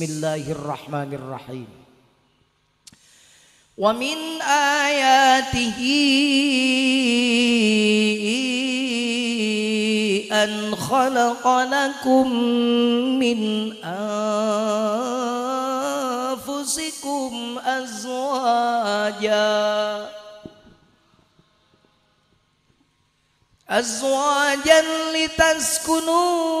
بسم الله الرحمن الرحيم ومن آياته أن خلق لكم من أنفسكم أزواجاً أزواجا لتسكنوا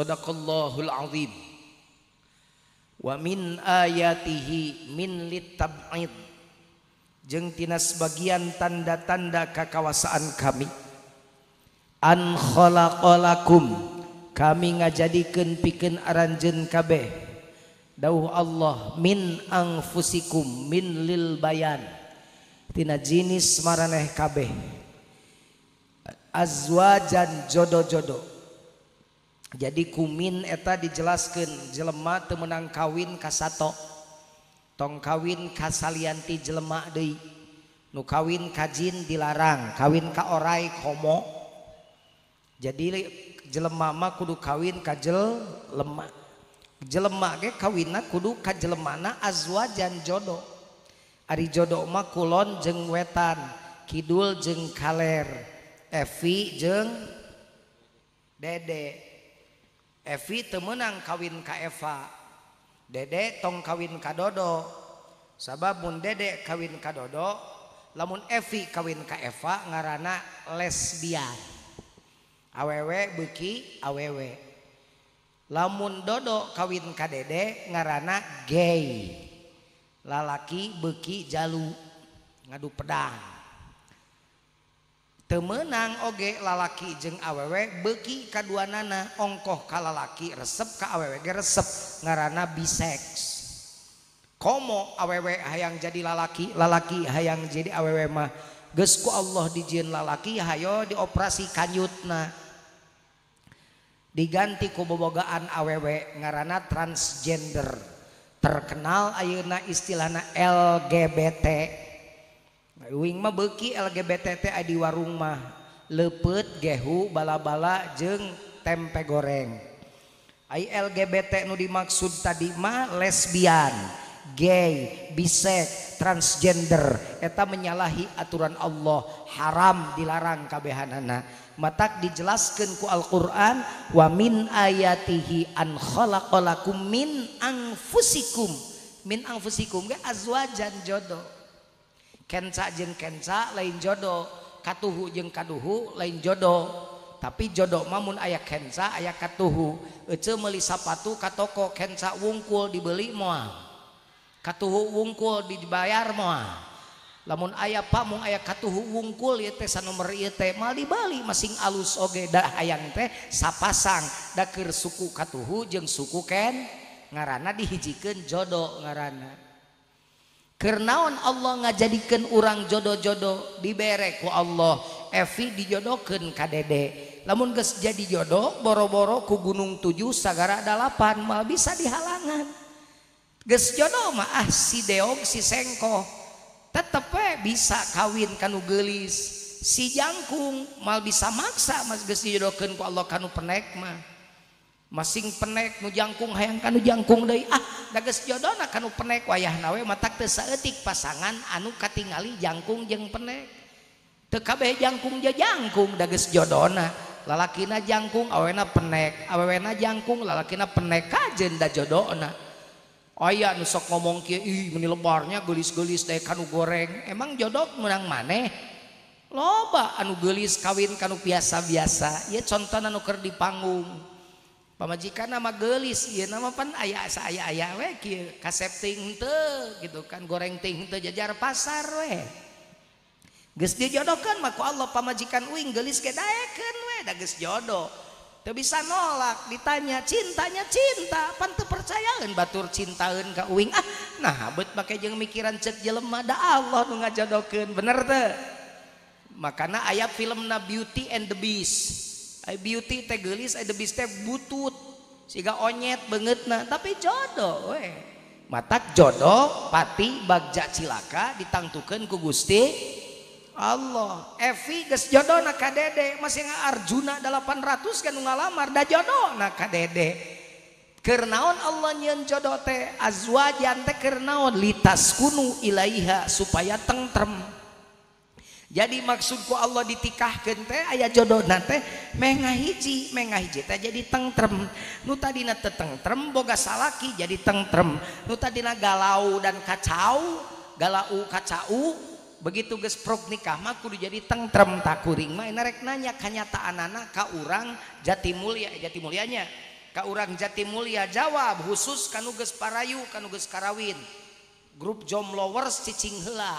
ayaatihi jengtinanas bagian tanda-tanda kekawasaan kami anolakum kami nga jadikan pikin aranjen kabeh dah Allah min angfusikum min lilbaan Tina jinis mareh kabeh azzwajan jodoh-jodoh jadi kumin eta dijelaskan jelemak temmenang kawin kasato tongkawin kasalianti jelemak De nu kawin kajjin dilarang kawin ka orao jadi jelemahma kudu kawin kajl lemak jelemak kawin kudu ka jelemana azwajan jodo Ari jodoma Kulon jeng wetan kidul jeng kaller Evi jeng Dede. punya E temenang kawin Kafa Dede tong kawin ka dodo sababun Dedek kawin ka dodo lamun Evi kawin Kafa ngaranak lesbian awewe beki awewe lamun dodok kawin Kdede ngaranak gay lalaki beki jalu ngadu pedah menang oge lalaki jeung awewek beki kadu nana ongkoh ka lalaki resep kew gresep ngarana bisks kom awewek hayang jadi lalaki lalaki hayang jadi awewe mah gesku Allah dijinin lalaki Hayo dioperasi kayutna diganti kebobogaan awewek ngarana transgender terkenal auna istilahna lgbt ing mebeki LlgbtT adiwa rumah leput gehu bala-bala jeng tempe goreng LlgBT nu dimaksud tadi ma lesbian gay bis transgender etta menyalahi aturan Allah haram dilarang kabehanan matatak dijelaskan ku Alquran wamin ayaatihi anlakolaku min angfusikum min ang fusikum ga azzwajan jodoh Ken jengkenca lain jodoh katuhu je kaduhu lain jodoh tapi jodok Mamun ayaah Kensa aya katuhumelisa patu katkokenca wongkul dibeli mo kattu wungkul dibayar moa namun ayaah pamu ayaah katuhu wungkultessa no mali-bali masing alus ogeda ayam teh sapasang dakir suku katuhu jeng suku Ken ngarana dihijikan jodok ngarana di Kernaon Allah nga jadikan urang jodoh-jodoh di bereku Allah Evi dijodoken kadede namun ge jadi jodoh boro-boro ku gunung 7 sagarapan mal bisa dihalangan Ges jodoh ma ah si deok sisengkohtetepe bisa kawin kanu gelis sijangkung mal bisa maksa mas ge jodoken ku Allah kan penekma, masing penek nujangngkung hayang kanjangkung ah dagas jodona kan penek wayah nawe matatesaetik pasangan anu katingali jakung yang penek tekabehjankung jakung dagas jodona lalaki na jangkung awen na penek awe na jakung lalaki na penek ka jenda jodona ya nu so ngomong lepornya geis-gelis kanu goreng emang jodok murang maneh loba anu geis kawin kanu biasa-biasa y contohtan anuker di panggung ui majikan nama gelis aya saya ayaah kas gitu kan gorengting itu jajar pasar jodokan maka Allah pamajikan wingis jodo tuh bisa nolak ditanya cintanya cinta pan tuh percayaan batur cinta ah, nah pakai je mikiran cet je le ada Allah ngajodoken bener makanan ayaah film na beauty and the beast I beauty teh gelis, I debis teh butut. Siga onyet banget nah, tapi jodoh we. Matak jodoh pati bagja cilaka ditangtukan ku Gusti Allah. Evi geus jodoh na ka dede, masih Arjuna 800 kan ngalamar da jodoh na ka dede. Kernaon Allah nyen jodoh teh azwajan teh kernaon litas kunu ilaiha supaya tentrem maksudku Allah ditikkah gente aya jodona teh menga hijji menga jadi tengrem nu tadidinangrem boga salahlaki jadi tengrem nutadina galau dan kacau galau kacau begitu gesprok nikah makuru jadi tengrem takuring mainek nanya kanyata anak-anak kau urang jatim Mulia jati mulianya kau urang Jati Mulia jawab khusus kanuge parayu kanuges Karawin grup Jo lowers ccing hela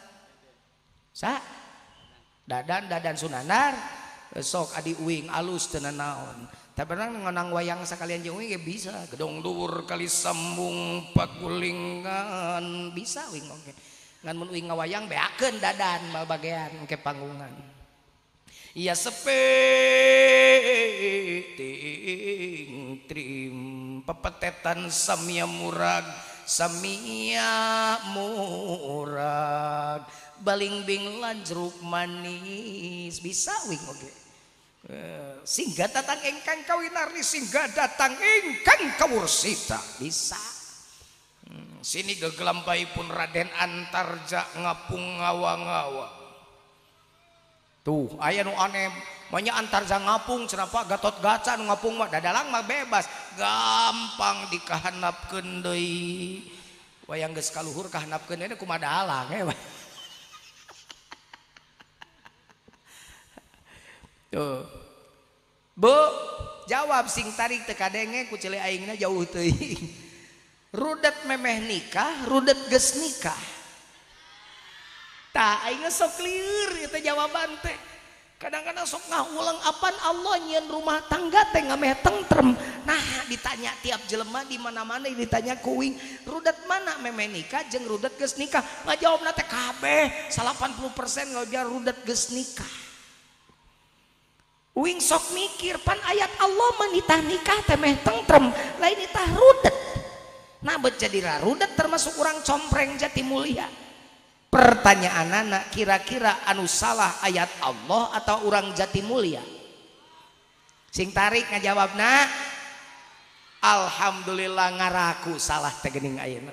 dadan dadan sunanar besok Adiing alus ten naon takangang wayang sekali bisa gedong Lur kali sambung pakullingan bisa wingang dadan bagian ke pangan ya se spe trim pepetetan samia muag samia muura balingbing lan jeruk manis bisa wing oke okay. Eh, singgah datang ingkang kawinarni singgah datang ingkang kawursita bisa hmm, Sini sini bayi pun Raden Antarja ngapung ngawa-ngawa tuh ayah nu aneh banyak antarja ngapung kenapa gatot gaca nu ngapung mah dadalang mah bebas gampang dikahanapkeun deui wayang geus kahanap kahanapkeun ini kumaha dalang ya Hai Bu jawab sing tarik teka denge ku cenya jauh tuh rut meeh nikah rut gess nikah Hai tanya sekliri jawaban teh kadang kan asok nga ulang apa Allah nyiin rumah tanggate nggakme tengterm nah ditanya-tiap jelemah dimana-mana ditanya kuing rudat mana memen nikah jeng rut ge nikah majawab na TKeh salah 80% ngojar rut ges nikah wingk mikir pan ayat Allahtah nikah tem tent laintah na jadi termasuk urang compreng jatim Mulia pertanyaan anak kira-kira anus salah ayat Allah atau urang jati Mulia sing tarik nga jawab na Alhamdulillah ngaku salahing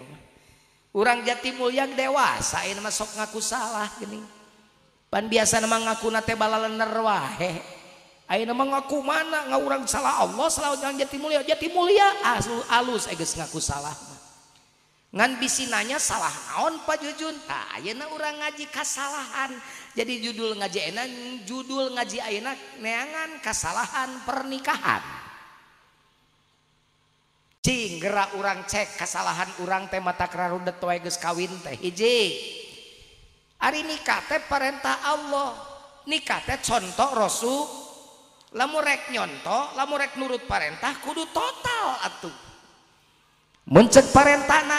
urang jatim mu dewa sa masuk ngaku salah ban biasa nama ngaku- balawahe mengaku mana nga orangrang salah Allah selalu jangan mulia Mulia salahinnya eh, salah aju juta orang ngaji kesalahan jadi judul ngaji enak judul ngajiak neangan kesalahan pernikahan orang cek kesalahan urang tema tak ra kawin teh Ari ni perentah Allah nikat contoh rasul lamurek yonto lamu rek nurut parentah kudu total atuh mencet Partah na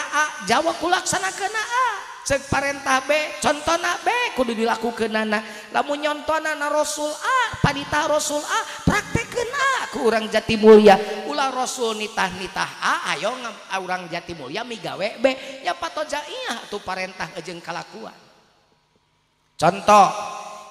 Jawa kulak sana kena cekah contoh na kudu dilaku ke nana la yonnto na rasul A Raul praktek kena kurang jatim Mulia U rasul nitah nitah ayo orangrang jatim Muya mi gawetah kejengngkalakuan contoh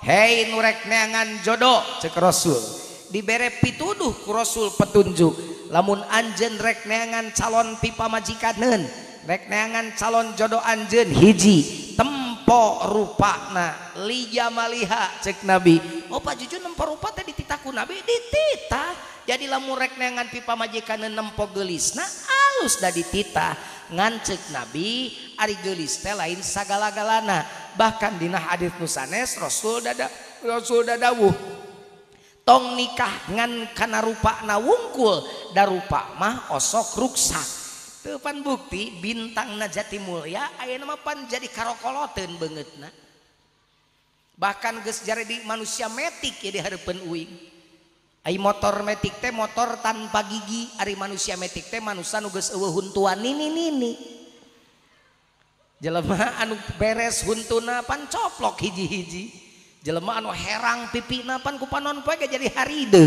He murrek neangan jodok cek rasul diberre pituduh rassul petunjuk lamun Anjen reknengan calon pipa majikanen rekneangan calon jodoh Anjen hiji tempok rupa nah Lijaha cek nabi Opa jujur nummpa rupa tadi titaku nabi di Tita jadi lamu reknengan pipa majikanen nempok gelis nah hal tadi Tita ngncek nabi Ari gelis te lain segala-galana bahkan Dinah Adit Nusanes Rasul dada rasul da dahuh nikkahngan karena rupa na wgkul da rupa mah osok rusa depan bukti bintang Naja Timur ya Apan jadi karokoloten banget bahkan guys ja di manusia matic jadipen motor maticte motor tanpa gigi hari manusia matic teh manan jele anu peres hununapan coflok hiji-hiji jele herang pipi na kupa non jadi hari de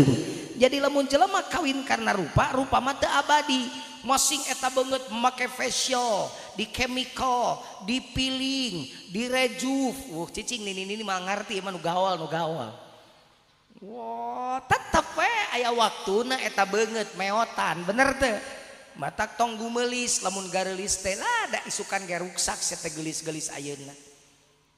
jadi lemun jelemah kawin karena rupa rupa mata abadimosing eta banget make facial di chemicaliko dipilling direju uhngerti ga ga tetap aya waktu naheta banget meotan bener mata tonggu melis lamun garisladak isukan garukak se gelis-gelis ayeuna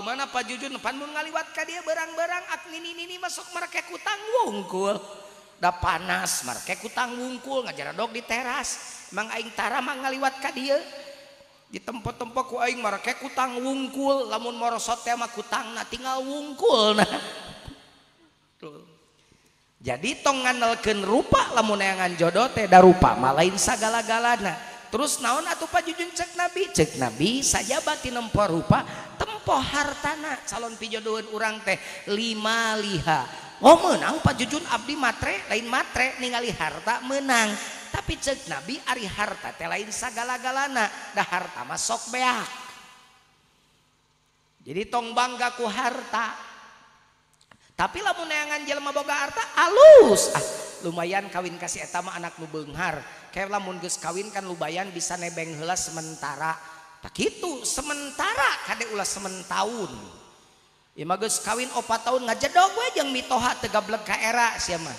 mana Pak jujur depan mengaliwat ka dia barang-barang ini masuk markutang wongkulnda panas markutang wungkul ngajaran do di teras mangingtara mengaliwat ka dia di tempat-temppo kuing markuttang wungkul lamun morrosot temautang tinggal wungkul jadi tonganelken rupa lamuneangan jodot tehda rupa malalainsa gala-galana terus naon atau pa jujun cek nabi cek nabi saja bakin nemmpa rupa tak po harta anak salonon pijodoun urang tehlima liha mau oh, menang Pak jujur Abdi matri lain matri ningali harta menang tapi cek nabi Ari harta teh lain sa gala-gala anak dah harta masuk be jadi tong bang gaku harta tapi lapun neangan jelma boga harta alus ah, lumayan kawin kasih etama anakmu Benghar Kermungus kawin kan luban bisa nebeng helas sementara tak itu sementara kade ulah sementahun Ima ya, magus kawin opat tahun ngajedog gue yang mitoha teu gablek ka era siapa.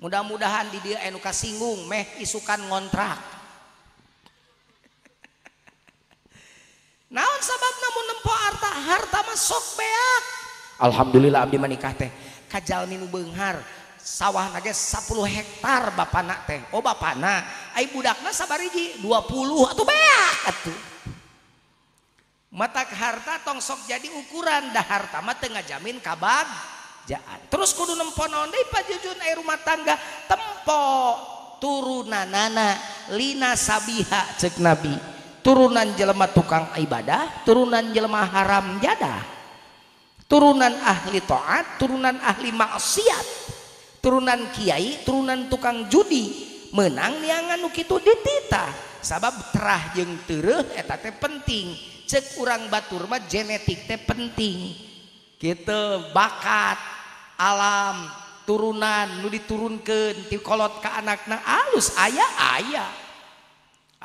Mudah-mudahan di dia anu kasinggung meh isukan ngontrak. Naon sabab namun nempo harta harta masuk bea. beak. Alhamdulillah abdi menikah teh Kajal minu benghar sawah nage 10 hektar bapak nak teh. Oh bapak bapana, ai budakna sabariji 20 atau beak atuh. mata harta tongsok jadi ukuran dah harta mata Tengah jamin kabab ja terus kudu nemponai rumah tangga tempo turunan nana Linasbihha cek nabi turunan jelemah tukang ibadah turunan jelma haram jadah turunan ahli toat turunan ahli masiaat turunan Kyai turunan tukang judi menang yangangankitud dita sabab terjeng turruh etak penting urang Baturmat genetiknya penting kita bakat alam turunan nu diturunkanntikolot ke anak alus ayaah aya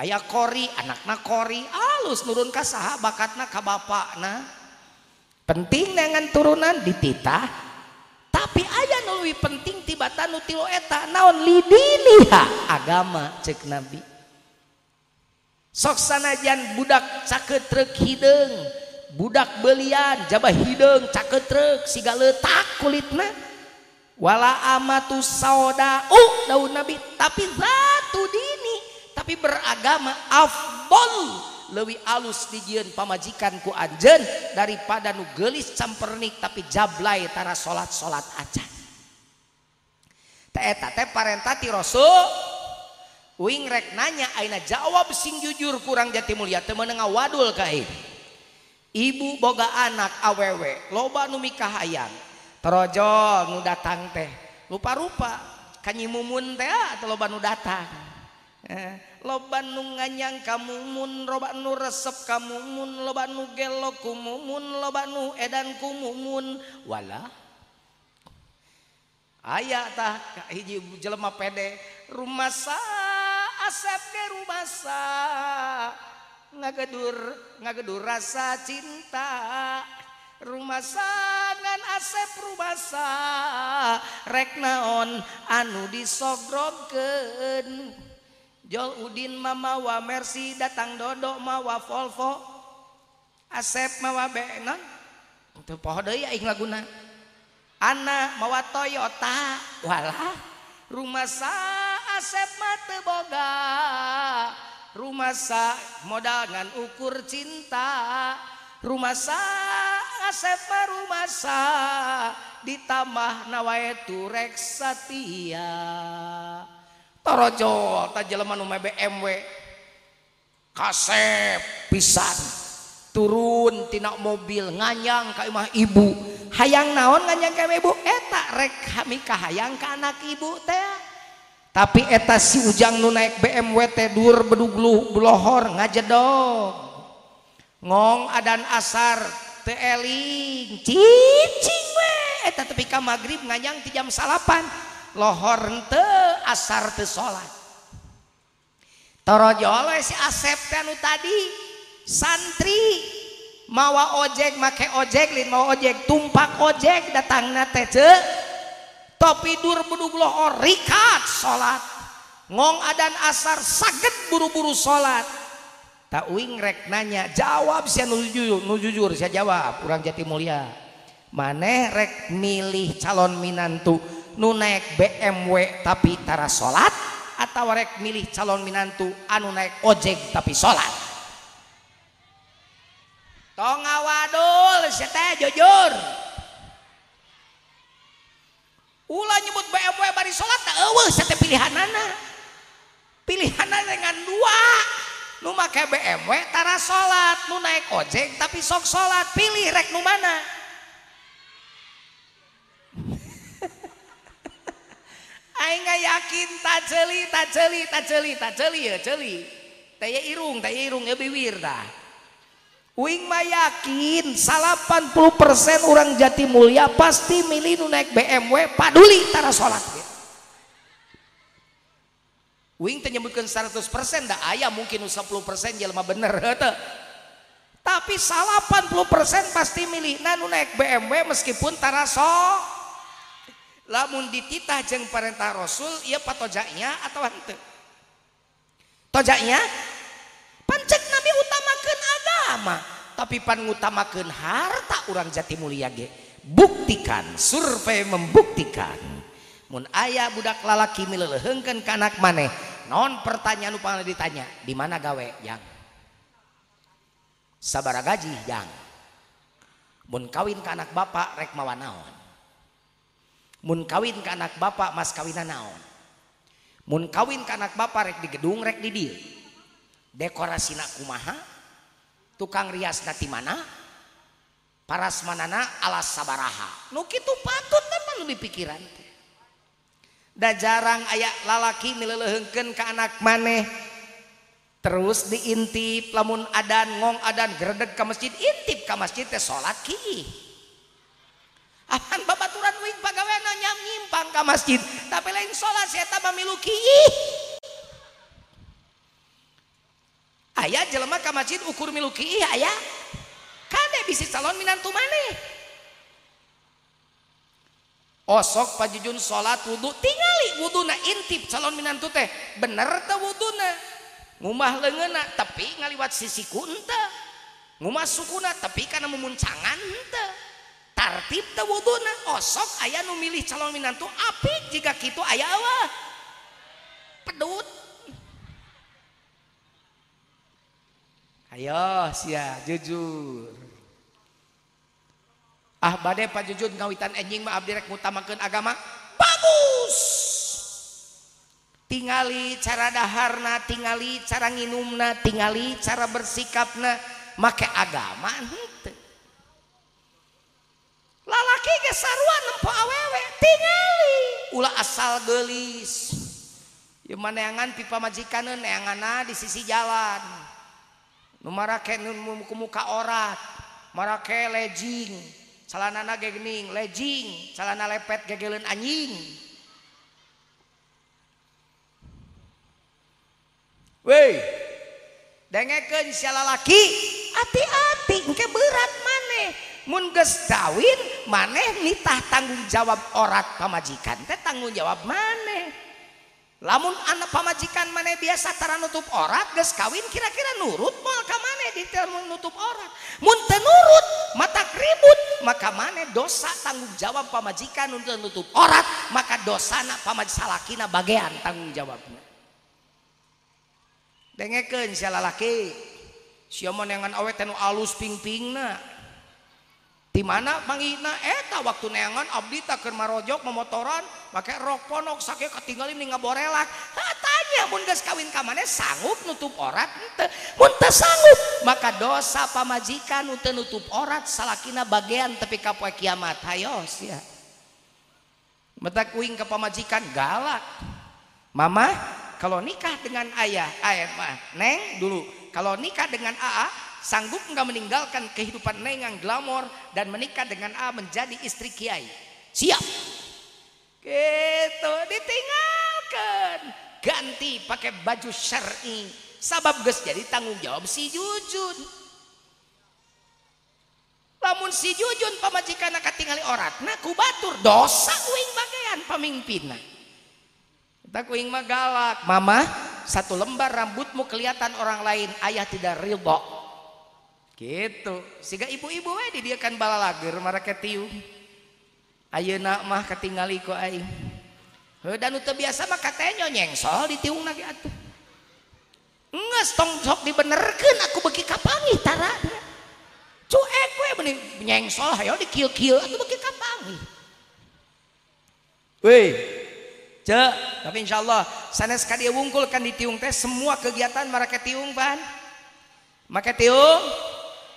ayaah kori anak nai alus nurun Ka sah bakat nakah ba nah penting dengan turunan di kitatah tapi aya nuwih penting ti batatanak naon lidini agama cek nabi soksanajan budak cake truk hidng budak belian jaba hidung caketrek siga letak kulitwala ama tuh sauda Oh daun nabi tapi batu dini tapi beragama Afbon lebih alus diun pamajikanku Anjen daripada nu gelis campernik tapi jablai tanah salat-sot ajaati rasul ui nanya a jawab sing jujur kurang ja muliagah wadul kain ibu boga anak awewe loba nu mikah ayam perojong datang teh lupa rupa kanyi ah, atau datang eh, loban nganyang kamu rob nu resep kamu lobanmuok lobandang kumu wala aya tak jelelma pede rumah sakit ke ngaur ngagedur rasa cinta rumah sana asep rumahsa rekna on anu dis sogroken Jol Udin Mawamer datang dodok mawa Volvo asep mawa bengan untuk pohoguna anak mawa Toyota wala rumah sana Asep mata boga rumah sa ngan ukur cinta rumah sa Asep rumah sa ditambah nawae turek setia torojo tajeleman umay BMW kasep pisan turun tina mobil nganyang ka imah ibu hayang naon nganyang ka ibu eta rek kami ka hayang ka anak ibu teh tapi eta si ujang nun naik BMW tedur beuglohor ngaje dong ngong adadan asart tapi magrib nganyang ti jam salapan lohon te asar salatro asep tadi santri mawa ojek make ojeklin mau ojek tupak ojek datang tete punya topi duruhrika salat ngong a asar saged buru-buru salat taking rek nanya jawab saya jujur saya jawab kurang jati Mulia maneh rek milih calon Minantu nunek BMW tapitara salat atau warek milih calon Minantu anu naik ojek tapi salat to nga wadul jujur. punya nyebut bay-bu salatan pilih anak dengan dua lumak K BM ta salat luna naik jeng tapi sok salat pilih regnu mana nggak yakintajlilililili irung irung lebih wirda Wing mah yakin 80% orang jati mulia pasti milih nu naik BMW paduli tara salat Wing teh nyebutkeun 100% da aya mungkin nu 10% jelema bener heunteu. Tapi 80% pasti milih nah nu naik BMW meskipun tara Lamun dititah jeung perintah Rasul ieu patojaknya atau henteu? Tojaknya pancek Nabi utamakeun ada. tapi pan utamaken harta urang Jati Mulyage buktikan survei membuktikan ayaah budak lalakingken kanak maneh non pertanyaan lupa ditanya di mana gawe yang sabara gaji yangngkawin kanak bapak rek mawa naon Mu kawin kanak ba Mas kawinan naon Mu kawin kanak bapak rek di gedung rek didir dekorasi na Umaha tukang Rias mana paras mana alas sabarhaki itu patut teman lebih pikiran udah jarang ayat lalaki lehengken ke anak maneh terus diintip lamun Addan ngong ada dangeredek ke masjid intip Ka masjidnya sala Bapakan pang masjid tapi lain salat yaki Ay jelemat Ka masjid ukur miluki ayaah calon Minant osok pajujun salat wudhu tinggal wuduna intip calon Minant teh bener wmah lengenak tapi ngaliwat sisi kuntmah suguna tapi karena memuncangan tartib wd osok aya numilih calon Minant tapi jika gitu ayawapedutut Ayo sia jujur. Ah badai Pak jujur ngawitan enjing mah abdi rek ngutamakeun agama. Bagus. Tingali cara daharna, tingali cara nginumna, tingali cara bersikapna make agama henteu. Lalaki ge sarua nempo awewe, tingali. Ulah asal gelis. yang ngan pipa majikan mana di sisi jalan. punya muka ort mare leging salaana naing leging salana lepet gegelan anjing We dengekenlaki hati-hati ke berat manehmunngestawin maneh niah tanggung jawab ora ke majikan tet tanggung jawab maneh. punya lamun anak pamajikan mana biasa karena nutup orangt kawin kira-kira nurut maka man detail menuutup orang munten nurut mata ribut maka mane dosa tanggung jawab pamajikan untuk nutup ort maka dossa pamajisa lakin na bagan tanggung jawabnya denge ke si alus pingping mana menina eta eh, waktu neon obdi tak kermarojok memotoron pakai rokonook sakit ketinginbonya Bu kawin kamannya sang nutup or maka dosa pamajikan -utup ort sekin bagian tapi kapua kiamat Hayyo bekuing kemajikan galak Mama kalau nikah dengan ayah ayaahmah neng dulu kalau nikah dengan aa sanggup nggak meninggalkan kehidupan nengang glamor dan menikah dengan A menjadi istri kiai. Siap. Gitu ditinggalkan. Ganti pakai baju syar'i. Sabab geus jadi tanggung jawab si jujun. Lamun si jujun pamajikan katingali oratna ku batur dosa kuing bagian pemimpin Tak kuing mah galak, mama satu lembar rambutmu kelihatan orang lain ayah tidak ridho gitu sehingga ibu-ibu we kan balalager mereka tiu nak mah ketingali ku aing dan teu biasa mah katanya nyengsol ditiung lagi atuh nges tong sok dibenerkeun aku bagi kapangi tara cuek we meni nyengsol hayo dikieu-kieu aku bagi kapangi weh ce tapi insyaallah sanes ka dia wungkul kan tiung teh semua kegiatan mereka tiung pan make tiung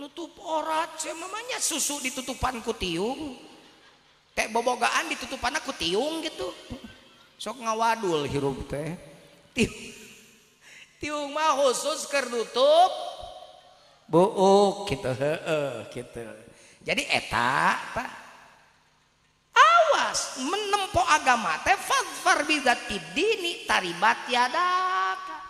nutup orat mamanya susu ditutupan ku tiung kayak bobogaan ditutupan aku tiung gitu sok ngawadul hirup teh tiung, tiung mah khusus ker nutup buuk gitu heeh gitu jadi eta apa awas menempo agama teh fadfar bidat dini taribat yadaka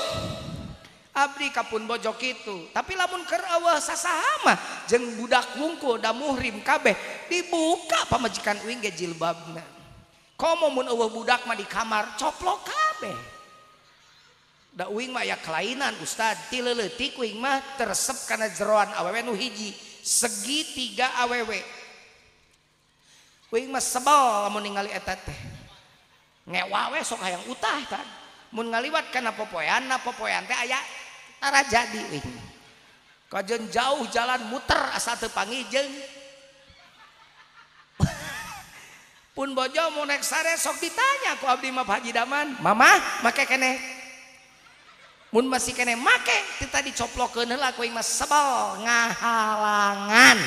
Afrika pun bojok itu tapi lamun kerawal saama jeng budak muungko murim kabeh dibuka pemajikan wingjilbabdak di kamar coplok kabeh kelainanstad terep je awe hiji segitiga awewewe so aya ngaliwat karena pepo pepoyan kayak aya Tara jadi wing. Kajen jauh jalan muter asal tepangi jeng. Pun bojo mau naik sare sok ditanya ku abdi mah Haji Daman. Mama, make kene. Mun masih kene make, kita dicoplokeun heula ku mas sebel ngahalangan.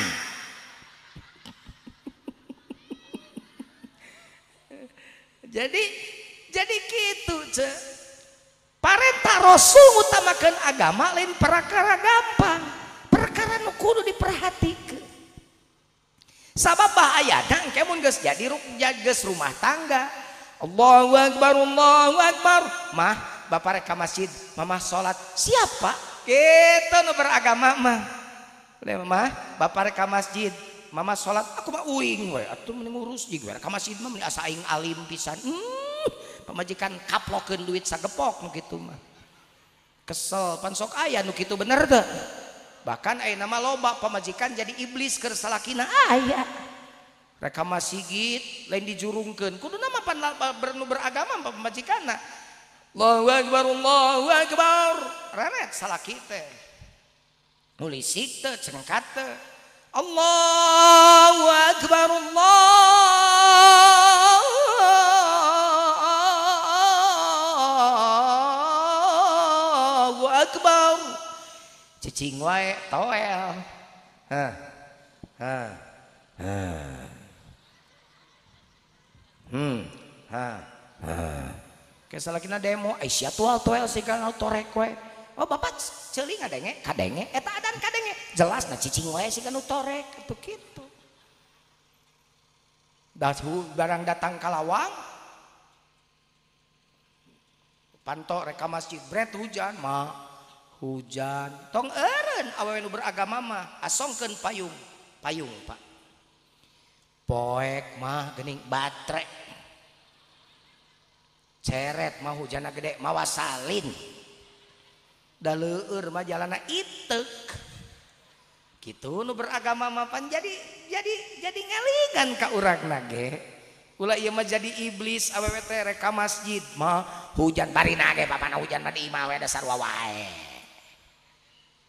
jadi jadi gitu, Cek. Pareta Rasul utamakan agama lain perkara gampang perkara nukudu diperhatikan sabab bahaya dan kemun ges jadi jaga rumah tangga Allahu Akbar Allahu Akbar mah bapak reka masjid mama sholat siapa kita nu beragama mah udah mah bapak reka masjid mama sholat aku mah uing we atuh mending urus juga reka masjid mah mending asa alim pisan hmm ui pemajikan kapokken duit sagepok gitu mah keselpan sook aya nu gitu bener de bahkan nama lomba pemajikan jadi iblis kesakin aya rekamah sigit lain dijuungkan kudu nama panapa bern beragamamajikanbar salah nulis Allahbarallah cicing wae toel Hah. Hah. Hah. hmm ha ha kesalakina demo Aisyah eh, tual toel sih kan torek wae. oh bapak ceuli ngadenge kadenge eta eh, adan kadenge jelas na cicing wae kan torek begitu, kitu dashu barang datang kalawang pantok rekam masjid bret hujan mah hujan tong Er beragamamah asken payung payung Pakekmahning bater cert mau hujan gede mawa salin jalana ite gitu beragamaama Pak jadi jadi jadingelingan Ka menjadi iblis awwtreka masjidmah hujan papa hujan man dasar wa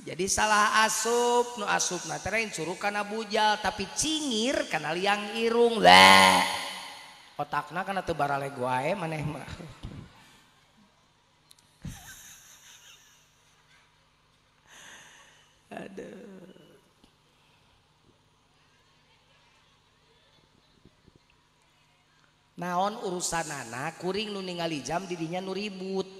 jadi salah asup nu asup sur karena bujal tapi cingir karena li yang irunglah otakna man naon urusan nana kuring nunning jam didinya nuributan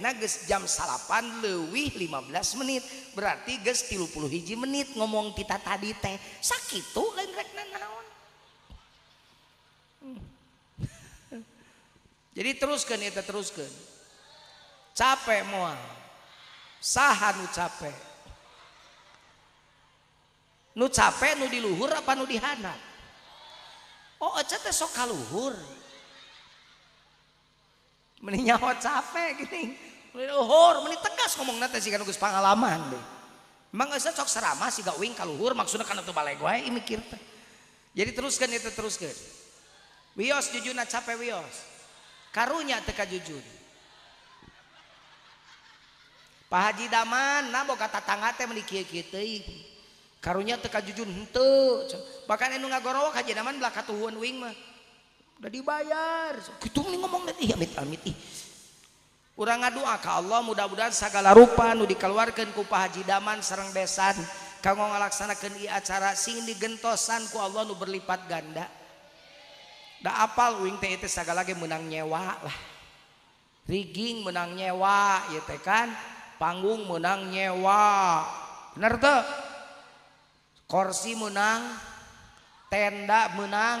nages jam sarapan lebihh 15 menit berarti ge 10 hiji menit ngomong kita tadi teh sakit jadi terus terus capek capek di luhur apa di oh, soka luhur ya meni nyawa capek gini meni luhur meni tegas ngomong nanti sih kan gus pengalaman deh emang gak cocok serama sih gak wing kaluhur maksudnya kan itu balai gue eh, ini mikir jadi teruskan itu teruskan wios jujuna capek wios karunya teka jujur Pak Haji Daman nabo kata tangga teh meni kie kie teh karunya teka jujur henteu bahkan anu ngagorowok Haji Daman belah tuhuan wing mah udah dibayar ngomong kurang ngauh Allah mudah-mudahan segala rupa Nu dikeluarkanku pahajidaman serang desan kamu ngalakssanakan acara sing digentsanku Allahu berlipat ganda ndak apa itu menang nyewalah rigging menang nyawa yet te kan panggung menang nyewa korsi menang tenda menang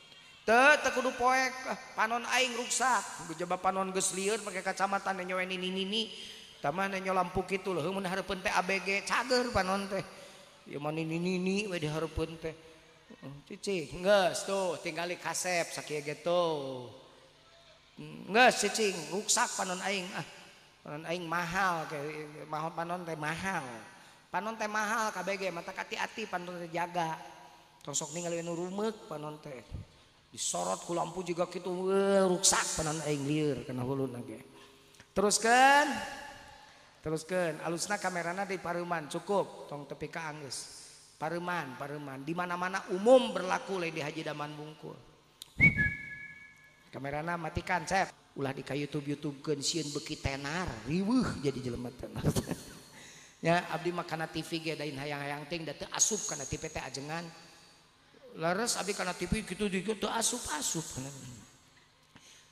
kudu poek ah, panon aingrukakgu jaba panon ge liur pakai kacamatan nyowe niini Taman yo lampu gitu lo menABG cager panon teh hmm, tinggal kaseptoak hmm, panoningoning ah. mahal panon te mahal panon teh mahalkabG mata kati-hati panonte jaga tosok nih ngali nu rumek panon teh disorot ku lampu juga gitu weh, rusak penan aing lieur kana hulun lagi teruskan teruskan alusna kamerana di paruman cukup tong tepi ka paruman paruman di mana-mana umum berlaku le di haji daman bungkul kamerana matikan cep ulah di kayu YouTube YouTube sieun beki tenar riweuh jadi jelema tenar ya abdi mah TV ge dain hayang-hayang ting da teu asup kana TV teh ajengan karena gitu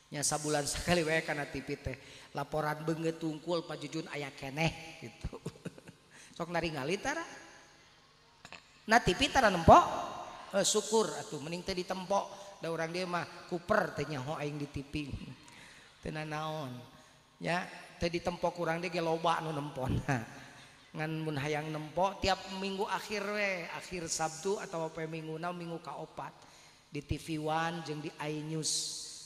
nyasa bulan sekali wa karena tip laporat benge tungkul Pakjujun aya eneh gitu sok nari ngapok eh, syukur atau mening teh ditemppok da orang dia mah Coopernya diing ten naon ya teh ditemp kurang lobak nem ngan mun hayang nempo tiap minggu akhir we akhir Sabtu atau apa minggu na minggu kaopat di TV One jeng di I News,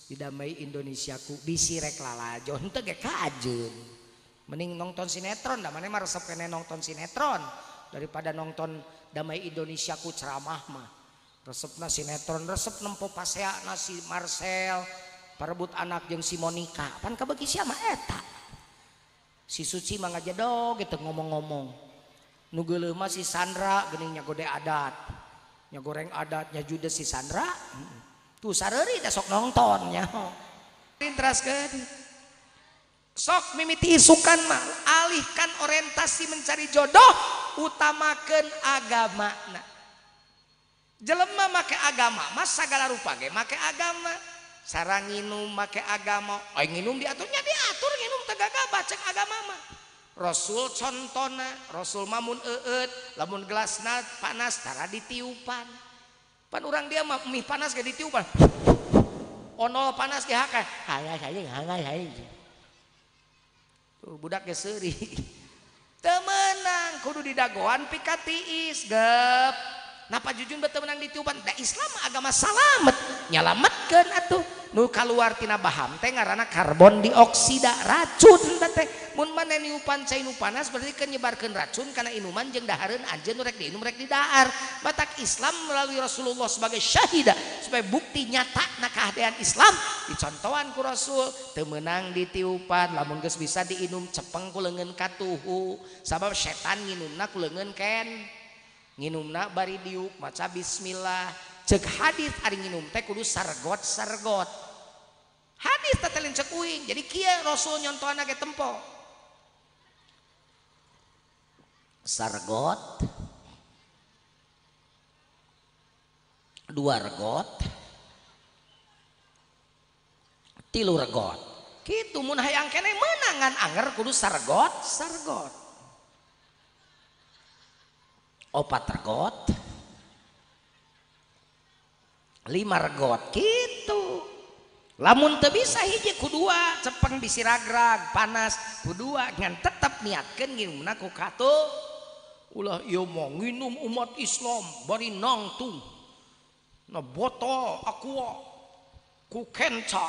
di Damai Indonesiaku di Sirek aja. jon tege kajun mending nonton sinetron dah mana mah resep kene nonton sinetron daripada nonton Damai Indonesiaku ceramah mah Resep nasi sinetron resep nempo pasea nasi Marcel perebut anak jeng si Monica pan kabagi siapa etak eta Suci Ma aja do gitu ngomong-ngomong nugu lemah si Sandra Geningnya gode adatnya goreng adatnya ju si Sandra tuh nonton ya so mimiti isukan alihkan orientasi mencari jodoh utamakan agama jelemahmak agama masagala ru make agama sarang ngi make agamam diaturnya diaturm agamama Rasul Conna Rasulmun lamun gelas panastara ditipan dia panas dipan ono panasdak temenang kudu digoan pikati isp jujur bertemenang di tiupannda Islam agama salamet Nyalamtatkan atuh nuuka luartina Baham teng ngaana karbon dioksiida racunpan panas ber ke menyebarkan racun karena iluman je daun Anjen nurrek diinum rek diar Batak Islam melalui Rasulullah sebagai syahhidah supaya bukti nya tak na keadaan Islam dicontoanku Rasul temenang di tiupan namunmunges bisa diinum cepegku legen kattuhu sabab setan inginunnak legen Ken nginumna bari diuk maca bismillah cek hadis hari nginum teh kudu sargot sargot hadis tetelin cek uing jadi kia rasul nyontoh anak tempo sargot dua regot tilu regot kitu mun hayang kene menangan anger kudu sargot sargot opat regot lima regot gitu lamun teu bisa hiji kudua cepeng bisiragrag panas kudua ngan tetep niatkeun ngimna ku kato. ulah ieu mah nginum umat Islam bari nangtung na botol aku, ku kenca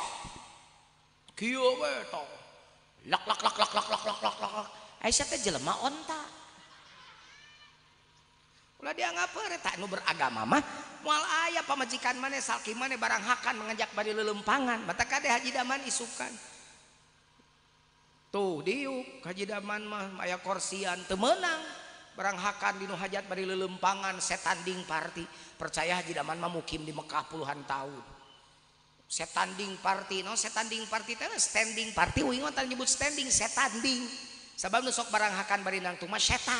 kieu we tong lak lak lak lak lak lak lak lak lak Aisyah teh jelema ontak Ulah dianggap tak nu beragama mah moal ayah pamajikan mana salki mana barang hakan mengajak bari lelempangan Mata kade haji daman isukan tuh diuk haji daman mah aya korsian temenang barang hakan dinu hajat bari lelempangan setanding parti percaya haji daman mah mukim di Mekah puluhan tahun setanding party no setanding party teh standing party uing mah nyebut standing setanding sabab nu sok barang hakan bari nangtung mah setan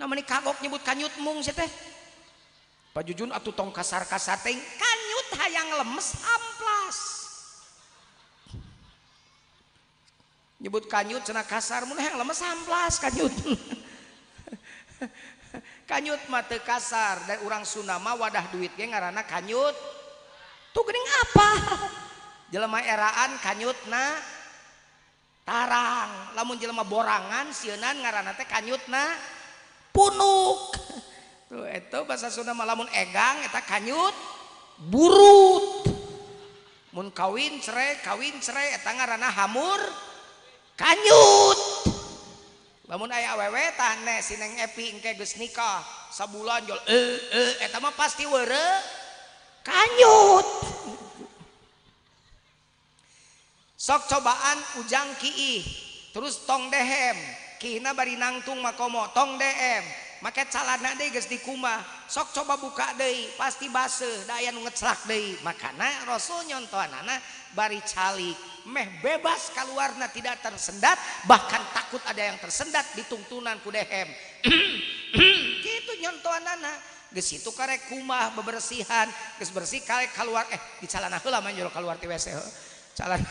gok utjun atau tong kasar kasateutang lemesamp nyebut kanyutna kasar lemes amput kanut mate kasar dan urang sunama wadah duitnya ngaran kayyut apa jelema eraaan kanutna tarang namunmunle borangan sian ngaran tehut na punyauk itu bahasa Sun malamun egangeta kayyut burut kawin cere kawin cere hamur kanyut aweweg epi nikah sa eh, eh, pasti kayut sok cobaan ujang kiih terus tong dehem Kina bari nangtung mako motong DM make calana deui geus kuma sok coba buka deui pasti baseuh da aya nu ngeclak makana Rasul nyontoanana bari calik meh bebas keluarna tidak tersendat bahkan takut ada yang tersendat di tungtunan ku DM kitu nyontoanana geus situ karek kumah bebersihan geus bersih karek keluar eh di calana heula mah keluar ti WC calana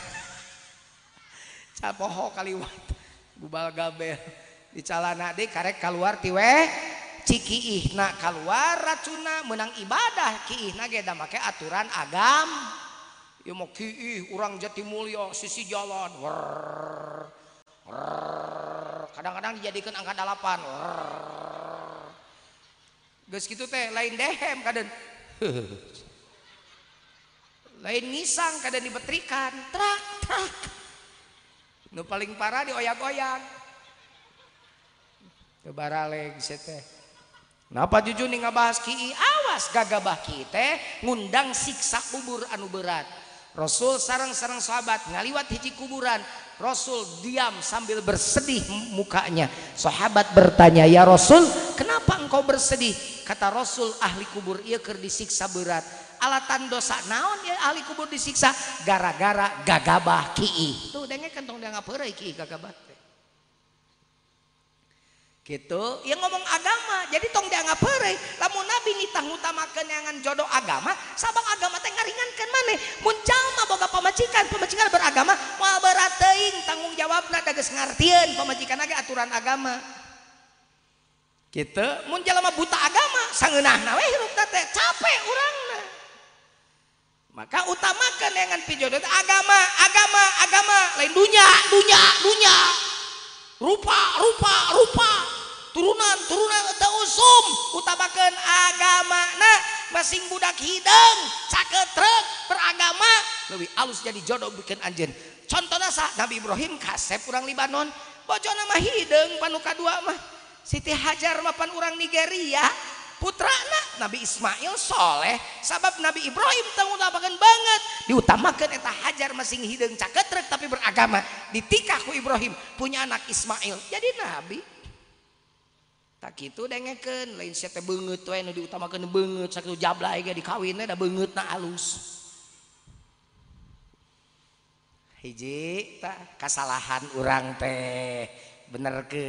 cal poho kaliwat bubal gabel di calana deh karek keluar tiwe ciki ihna keluar racuna menang ibadah ki ihna ge da make aturan agam yuk mau ki ih urang jati mulia sisi jalan kadang-kadang dijadikan angka delapan geus kitu teh lain dehem kaden lain ngisang kaden dibetrikan trak trak nu paling parah dioyak-oyak kebaralek sete. Napa jujur nih ngabahas kii? awas gagabah teh. ngundang siksa kubur anu berat Rasul sarang-sarang sahabat ngaliwat hiji kuburan. Rasul diam sambil bersedih mukanya. Sahabat bertanya, "Ya Rasul, kenapa engkau bersedih?" Kata Rasul, "Ahli kubur ia ker disiksa berat." alatan dosa naon ya ahli kubur disiksa gara-gara gagabah ki tuh kan kentong dia ngapurai ki gagabah gitu yang ngomong agama jadi tong dia ngapurai lamun nabi tanggung utama kenyangan jodoh agama sabang agama teh ngaringankan mana muncul mah boga pemajikan pemajikan beragama mau berateing tanggung jawabna dages ngartian pemajikan lagi aturan agama gitu muncul mah buta agama sangenah nawe hirup tete capek orang maka utamakan dengan pijodoh agama agama agama lain dunia dunia dunia rupa rupa rupa turunan turunan atau usum utamakan agama nah masing budak hidang caketrek beragama lebih alus jadi jodoh bikin anjen contohnya sah Nabi Ibrahim kasep orang Libanon bojo nama hidung panuka dua mah Siti Hajar mapan orang Nigeria Putra anak Nabi Ismail soleh sabab Nabi Ibrahim tanggung lapangan banget diutamakan eta hajar masing hidung caketrek tapi beragama ditikah ku Ibrahim punya anak Ismail jadi Nabi tak itu dengeken lain siapa bengut tuh yang diutamakan bengut sakit lagi ya, dikawinnya ada bengut na halus hiji tak kesalahan orang teh bener ke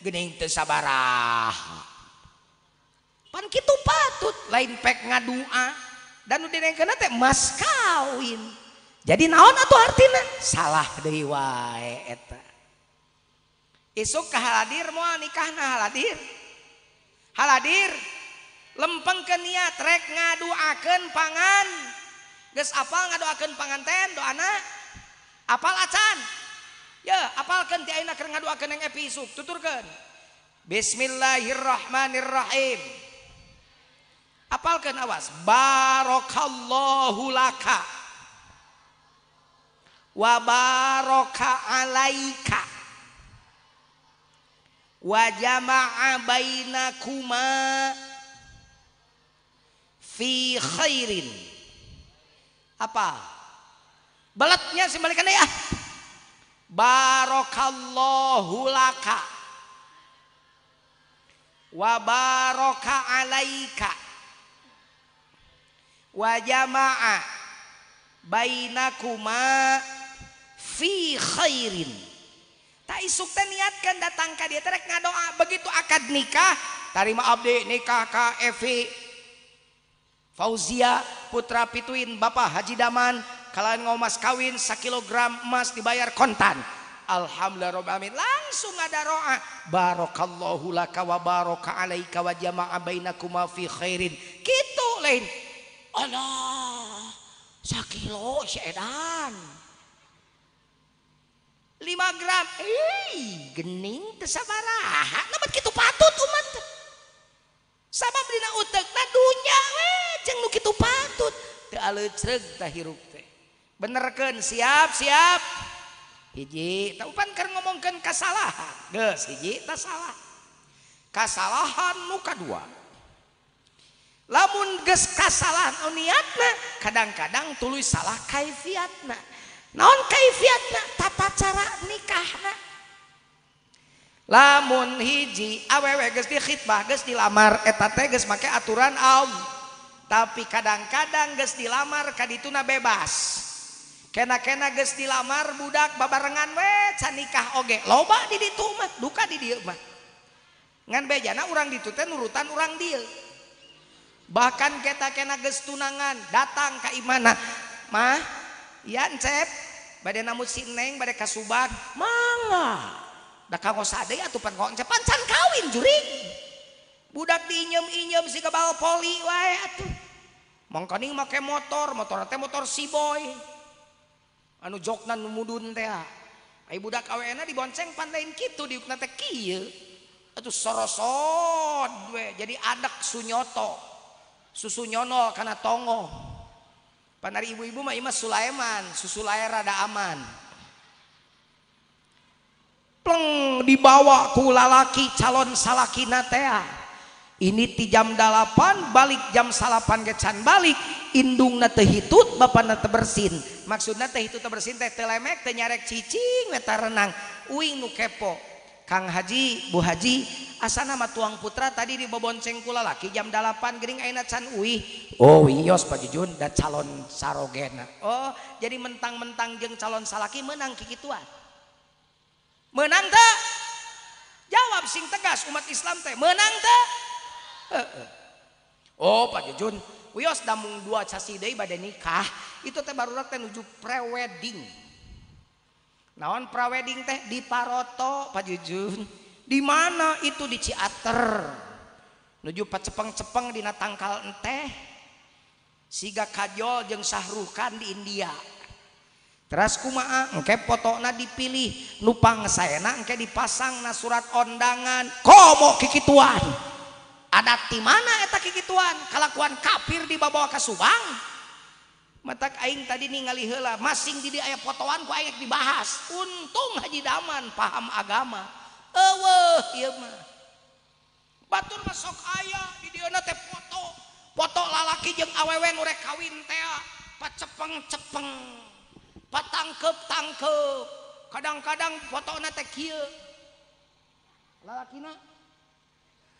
punyaabarah punki patut lain pek ngadua dan kawin jadi naon arti salah de isdir nikah Haldir lempeng kenia trek ngaduakan pangan apa nga doakan panganten doana a apa acan Ya, apalkan ti ayeuna kerengadu akan yang episuk, tuturkan. Bismillahirrahmanirrahim. Apalkan awas. Barokallahu laka. Wa baraka alaika. Wa jama'a bainakuma fi khairin. Apa? Balatnya sembalikan ya. Barokallahu laka wa baraka alaika wa jama'a bainakuma fi khairin tak isuk teh niatkan datang ke dia terek ngadoa begitu akad nikah tarima abdi nikah ka Evi Fauzia putra pituin Bapak Haji Daman kalian mau mas kawin kilogram emas dibayar kontan Alhamdulillah Alamin langsung ada roa barokallahu laka wa baraka alaika wa jama'a bainakuma fi khairin gitu lain Allah sekilo sedan lima gram eh gening tesabaraha namat gitu patut umat sabab dina utek na dunya we eh, jeng nu patut teu aleureg tah hirup teh punya bearkan siap-siap tahu ngomongkan kesalahan kasalahan muka dua labun kasalanatna kadang-kadang tulis salah ka Fitna papa cara nikah lamun hiji awemar et pakai aturan tapi kadang-kadang gestilamar Ka dituna bebas keak-ken dilamar budak babarengan we can nikahge lopak dit duka be orang dituten urutan urang dil bahkan kekenges tunangan datang keimanan mah yacep badng bad kasu kamu sade kawin juri budak in si poli mongng koningmak motor motor motor sipo jok ay ka ding panda so jadi ada suyoto susu nyono togo pan dari ibu-ibu I Sulaiman susu larada amanng dibawa kulalaki calon salakinatea ah. ini ti jampan balik jam salapan kacan balik punyandung Bapak bersin maksud itu bersin teh telenyarek cnge renangpo Ka Haji Buhaji asa nama tuang putra tadi di Bobonseng kulalaki jam 8 calon sa Oh jadi mentang-mentangng calon sala menang gituan menangga jawab sing tegas umat Islam teh menangangga Oh Pakjun wios damung dua deh pada nikah itu teh baru teh nuju prewedding Nawan prewedding teh di Paroto Pak Jujun di mana itu di Ciater nuju pacepeng-cepeng cepeng di natangkal enteh siga kajol jeng sahrukan di India Teras kumaa engke potona dipilih nupang saya engke dipasang na surat ondangan komo kikituan ada di manaakgitan kalakuan kafir di bawa Ka Subang mataing tadialila masing jadii aya fotoanku dibahas untung haji daman paham agama bat masuk aya foto foto lalaki je aweweng kawinpang cepang patang keang ke kadang-kadang foto lalaki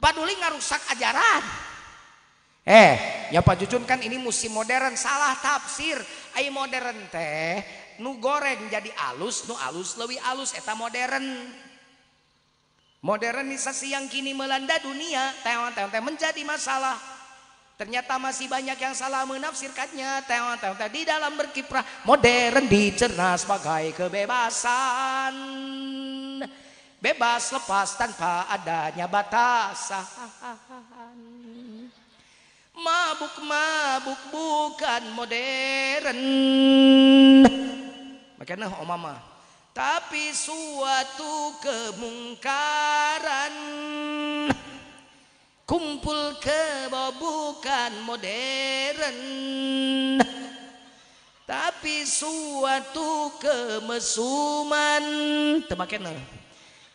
Baduli rusak ajaran. Eh, ya Pak Jujun kan ini musim modern salah tafsir. Ayo modern teh nu goreng jadi alus, nu alus lebih alus eta modern. Modernisasi yang kini melanda dunia teon teon teh menjadi masalah. Ternyata masih banyak yang salah menafsirkannya. Teon teon teh di dalam berkiprah modern dicerna sebagai kebebasan bebas lepas tanpa adanya batasan. Mabuk mabuk bukan modern. Makanya oh mama. Tapi suatu kemungkaran Kumpul kebo bukan modern Tapi suatu kemesuman Temakena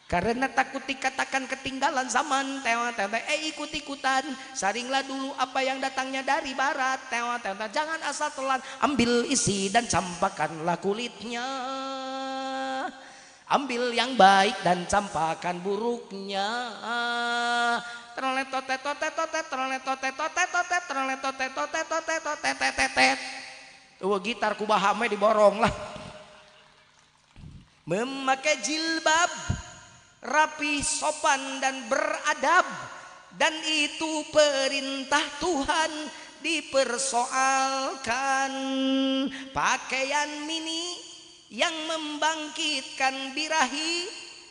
karena takut dikatakan ketinggalan zaman, tewa tewa, eh ikut ikutan, saringlah dulu apa yang datangnya dari barat, tewa tewa, jangan asal telan, ambil isi dan campakkanlah kulitnya, ambil yang baik dan campakkan buruknya. Tuh gitar kubahamnya diborong lah. Memakai jilbab rapi, sopan dan beradab dan itu perintah Tuhan dipersoalkan pakaian mini yang membangkitkan birahi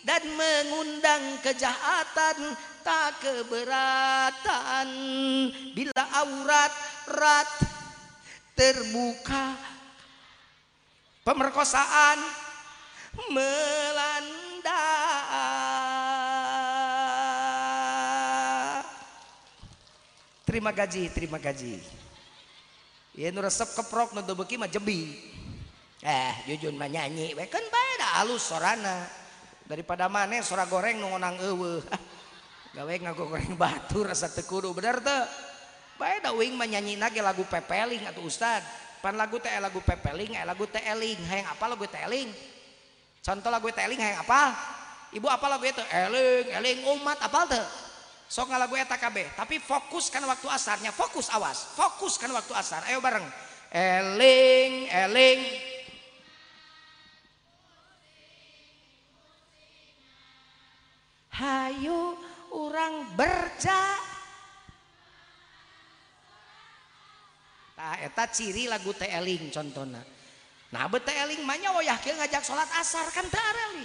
dan mengundang kejahatan tak keberatan bila aurat rat terbuka pemerkosaan melalui punyaima gaji terima gaji resep keprokbi eh ju nyanyilusana daripada maneh suara gorengang gawe nga goreng batu rasa te benyanyi lagu pepelling atau Ustad pan lagu T lagu pepelling eh lagu Tling apague Tling contoh lague teling apa Ibu apa lagu elinging umat apa tuh so sok ngalagu eta kabe tapi fokus kan waktu asarnya fokus awas fokus kan waktu asar ayo bareng eling eling hayu orang berja nah, eta ciri lagu teeling contohnya nah bete eling mah yakin ngajak sholat asar kan teu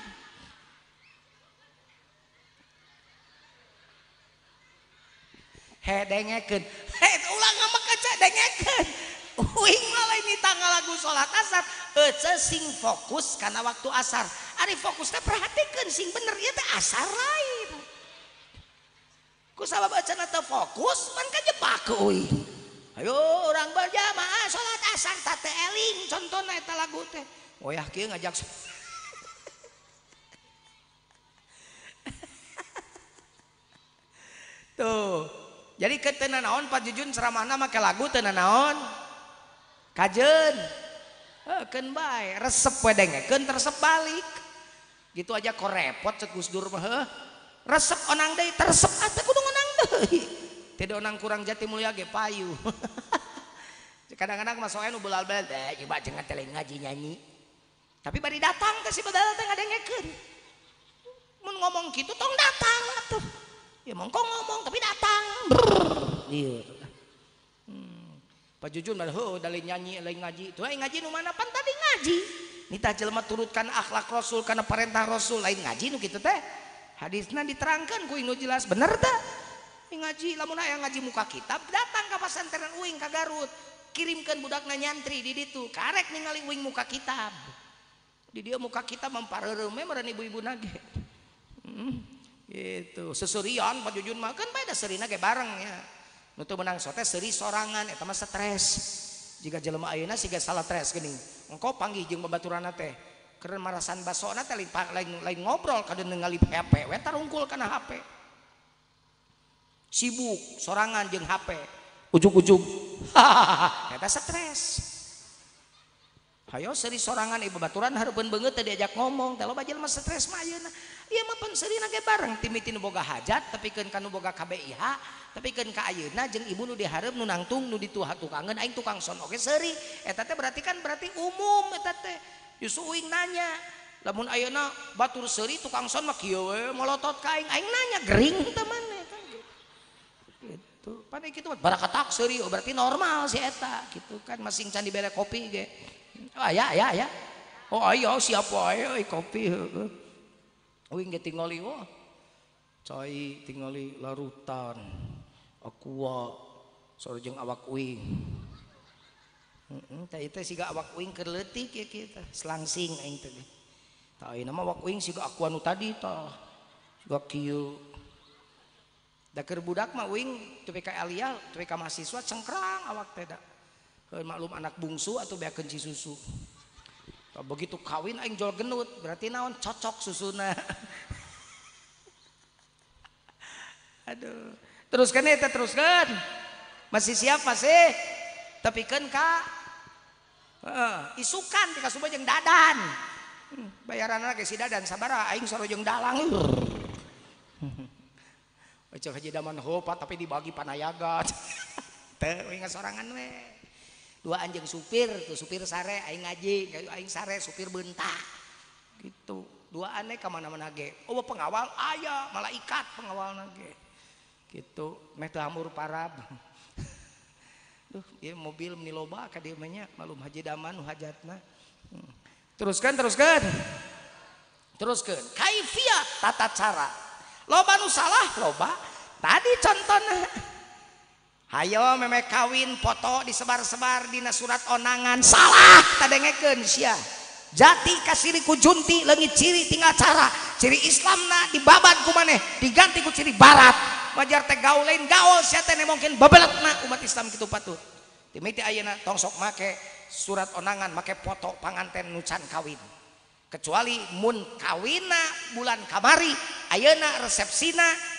hedengekeun he ulah sama kaca dengekeun uing malah ini tanggal lagu sholat asar ece sing fokus karena waktu asar ari fokusnya perhatikan sing bener ya teh asar lain ku sabab ecena atau fokus man kajebak jebak uing ayo orang berjamaah sholat asar tate eling contohnya eta lagu teh wayah oh, kieu ngajak tuh jadi ke tenan naon Pak Jujun ceramah nama ke lagu tenan naon kajen ken bay, resep Ken tersep balik gitu aja kok repot cek Gus Dur mah resep onang day tersep atuh kudu onang day tidak onang kurang jati mulia ge payu kadang-kadang masuk nu belal belal eh coba jengat telinga ngaji nyanyi tapi bari datang datang si bedal teh ngadengekeun mun ngomong gitu tong datang atuh ya mongko ngomong tapi datang iya hmm. Pak Jujun malah oh, dari nyanyi lain ngaji itu lain ngaji nu mana pan tadi ngaji nita jelema turutkan akhlak rasul karena perintah rasul lain ngaji nu gitu teh hadisnya diterangkan ku nu jelas bener teh ngaji lamun aya ngaji muka kitab datang ke pesantren uing ka Garut kirimkan budakna nyantri di ditu karek ningali uing muka kitab di dia muka kitab mempareureume meurang ibu-ibu nage hmm. sesurion maujun makan ser barengtu menang sotes seri sorangan stress jika jele a salah tresni engkau panggih pemba anak teh keren marasanso ngobrol kadang ngalip HP ungkul karena HP sibuk sorangan HP uugujung haha stress Hayo seri sorangan ibu baturan harapan banget tadi ajak ngomong kalau bajal mas stres mah na. Iya mah pun seri nage bareng timitin boga hajat tapi kan kanu boga KBIH tapi kan ka na jeng ibu nu diharap nu nangtung nu dituha tukangan aing tukang son oke seri Eh teh berarti kan berarti umum eh teh justru uing nanya lamun na batur seri tukang son mah kieu molotot ka aing nanya gering teman. Gitu. kan gitu barakatak seri oh, berarti normal si eta gitu kan masing candi bela kopi gitu Oh ya ya ya, Oh ayo siapa ayo, eh, kopi heeh. Oh, Kuwi ngetingali wah. Cai tingali larutan. Aqua sorojeng awak wing, Heeh, tah eta siga awak wing kerletik ya kita, selangsing aing tadi. Tah nama awak wing siga aqua nu tadi tah. Siga kiu. Da keur budak mah wing, tepi ka alial, mahasiswa cengkrang awak tidak maklum anak bungsu atau bea kenci susu begitu kawin aing jual genut berarti naon cocok susuna aduh teruskan ya teruskan masih siapa sih tapi kan kak isukan tika subuh jeng dadan hmm, bayaran anak si dadan sabara aing soro jeng dalang Ecek haji daman hopa tapi dibagi panayagat Teu ingat sorangan dua anjing supir tuh supir sare aing ngaji aing sare supir bentak gitu dua aneh kemana-mana ge oh pengawal ayah malaikat pengawal nage gitu meh amur parab Duh, dia mobil meni loba ka banyak malum haji daman hajatna hmm. teruskan teruskan teruskan kaifia tata cara loba nu salah loba tadi contohnya Aayo meme kawin pot disebar-sebardina surat onangan salap tadi dengeken si jati kasihiku junti leit ciri tinggal cara ciri Islam na di babadku maneh digantiku ciri barat Banjar teh gaul lain gaul si mungkin bababelk na umat Islam gitu patut di media auna tongsok make surat onangan make potok panganten nucan kawin kecuali moon kawina bulan kabari ayeuna reseppsiina di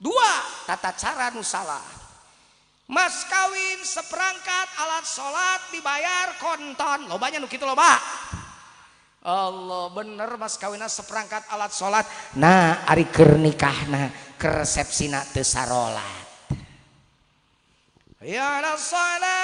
dua tata cara nusalah Mas kawin seperangkat alat sholat dibayar konton banyak nu kitu loba Allah bener mas kawina seperangkat alat sholat. nah ari kurnikah nah ke resepsi teu tesarolat ya rasulullah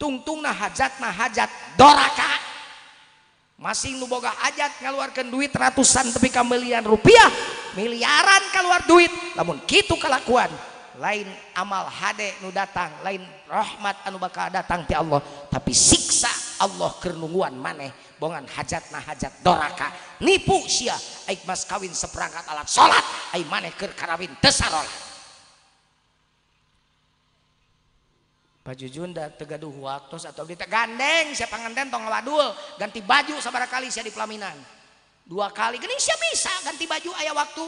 tung hajat na hajat Doaka masih luboga ajat ngaluarkan duit ratusan lebih kambelian rupiah miliaran keluar duit namun gitu kelakuan lain amal hadek nu datang lainrahhmat Anu Bakqa datangti Allah tapi siksa Allah kerungan maneh bongan hajat na hajat Doaka nipu Sy Iik Mas kawin seperangkat alat salat hai manehker Karawin Tesarol Jujunda tegaduh waktu atau kita gandeng siapa ngenten tong wadul ganti baju sabar kali saya di pelaminan dua kali gini bisa ganti baju ayah waktu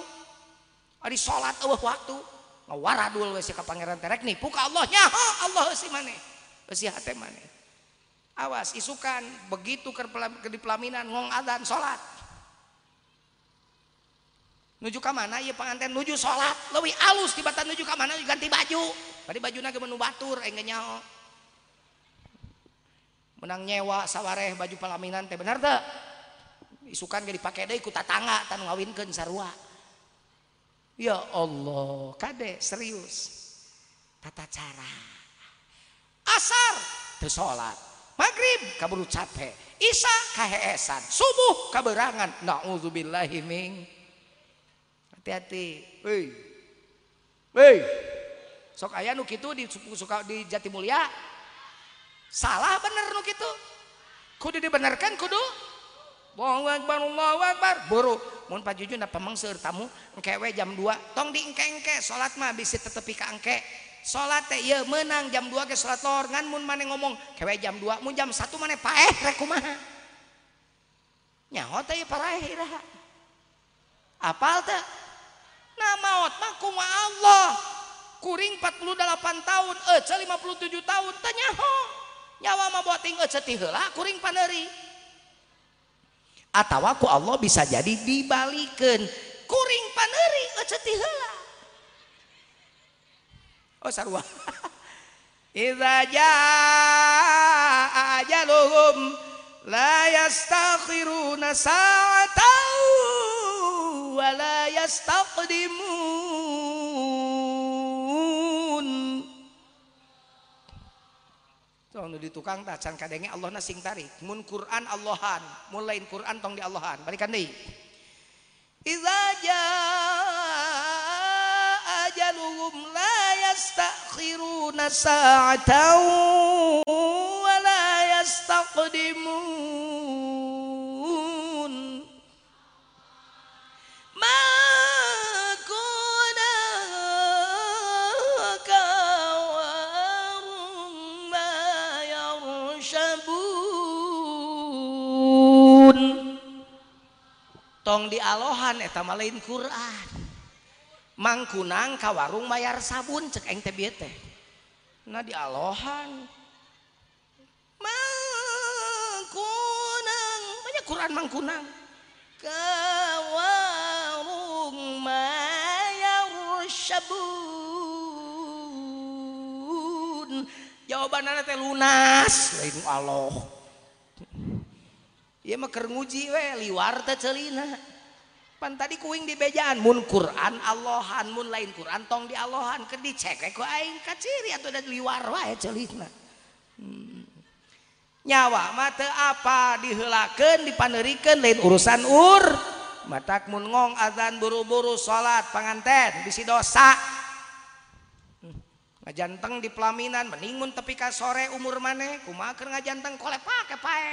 hari sholat awah waktu ngawaradul we si pangeran terek nih buka Allah nyaho Allah si mana si hati mana awas isukan begitu ke, di pelaminan ngong adan sholat uiju kam mana panantai nuju salat lebih alus ditan luju ke mana juga ganti baju tadi baju na menu baturnya menang nyewa saweh baju paminan tehar misukan dipakai ya Allah kadek serius tata cara asar ter salat magrib kabar capek Isaan subuh kaberanganzuhim hati-hati woi woi sok ayah nu kitu di suka di jati mulia salah bener nu kitu kudu dibenarkan kudu Allahu Akbar, Allahu Akbar. Buru, mun pajujun apa mangseur tamu engkewe jam 2, tong diengke-engke salat mah bisi tetepi ka engke. Salat teh ieu meunang jam 2 ke salat lor ngan mun maneh ngomong kewe jam 2, mun jam 1 maneh paeh rek kumaha. Nyaho teh paraeh iraha. Apal teh? Nah maut mah kumah Allah. Kuring 48 tahun, Ece 57 tahun, tanya ho Nyawa mah buat ting Ece tihela, kuring paneri. Atau aku Allah bisa jadi dibalikin Kuring paneri, Ece tihela. Oh sarwa. Iza jaa ajaluhum la yastakhiruna saatau ولا يستقدمون Tong di tukang tajan kadenge Allah nasing tarik. Mun Quran Allahan, mulain Quran tong di Allahan. Balikan deui. Iza ja ajaluhum la yastakhiruna sa'atan wa la yastaqdimun tong dialohan lain Quran mangkunang ka warung mayyar sabun cegte dialohanang banyak Quran mangkunang ka jawaban lunas Allah mekernguji lita celina pan tadi kuing dian Quran Allahan lain Qurantong di Allahhan ke dicek nyawa mate apa dihilken dipanerikan lain urusan ur matamun ngong adzan buru-buru salat panganten bisi dosa hmm. janteng di pelaminan meningun tekan sore umur maneh kumakr nga janteng kolek pakai pake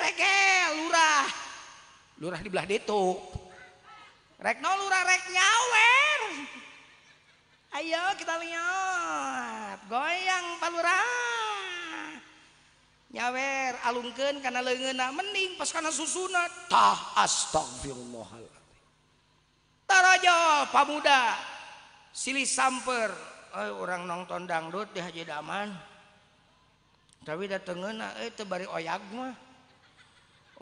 punya lurah lurah dibelah de regno lurah nya Ayo kita lihat goyang Palrah nyawer alungken karena lengena mening paskana susuntah siihmper orang nonton dangdut dimanda tengen itu baru oyma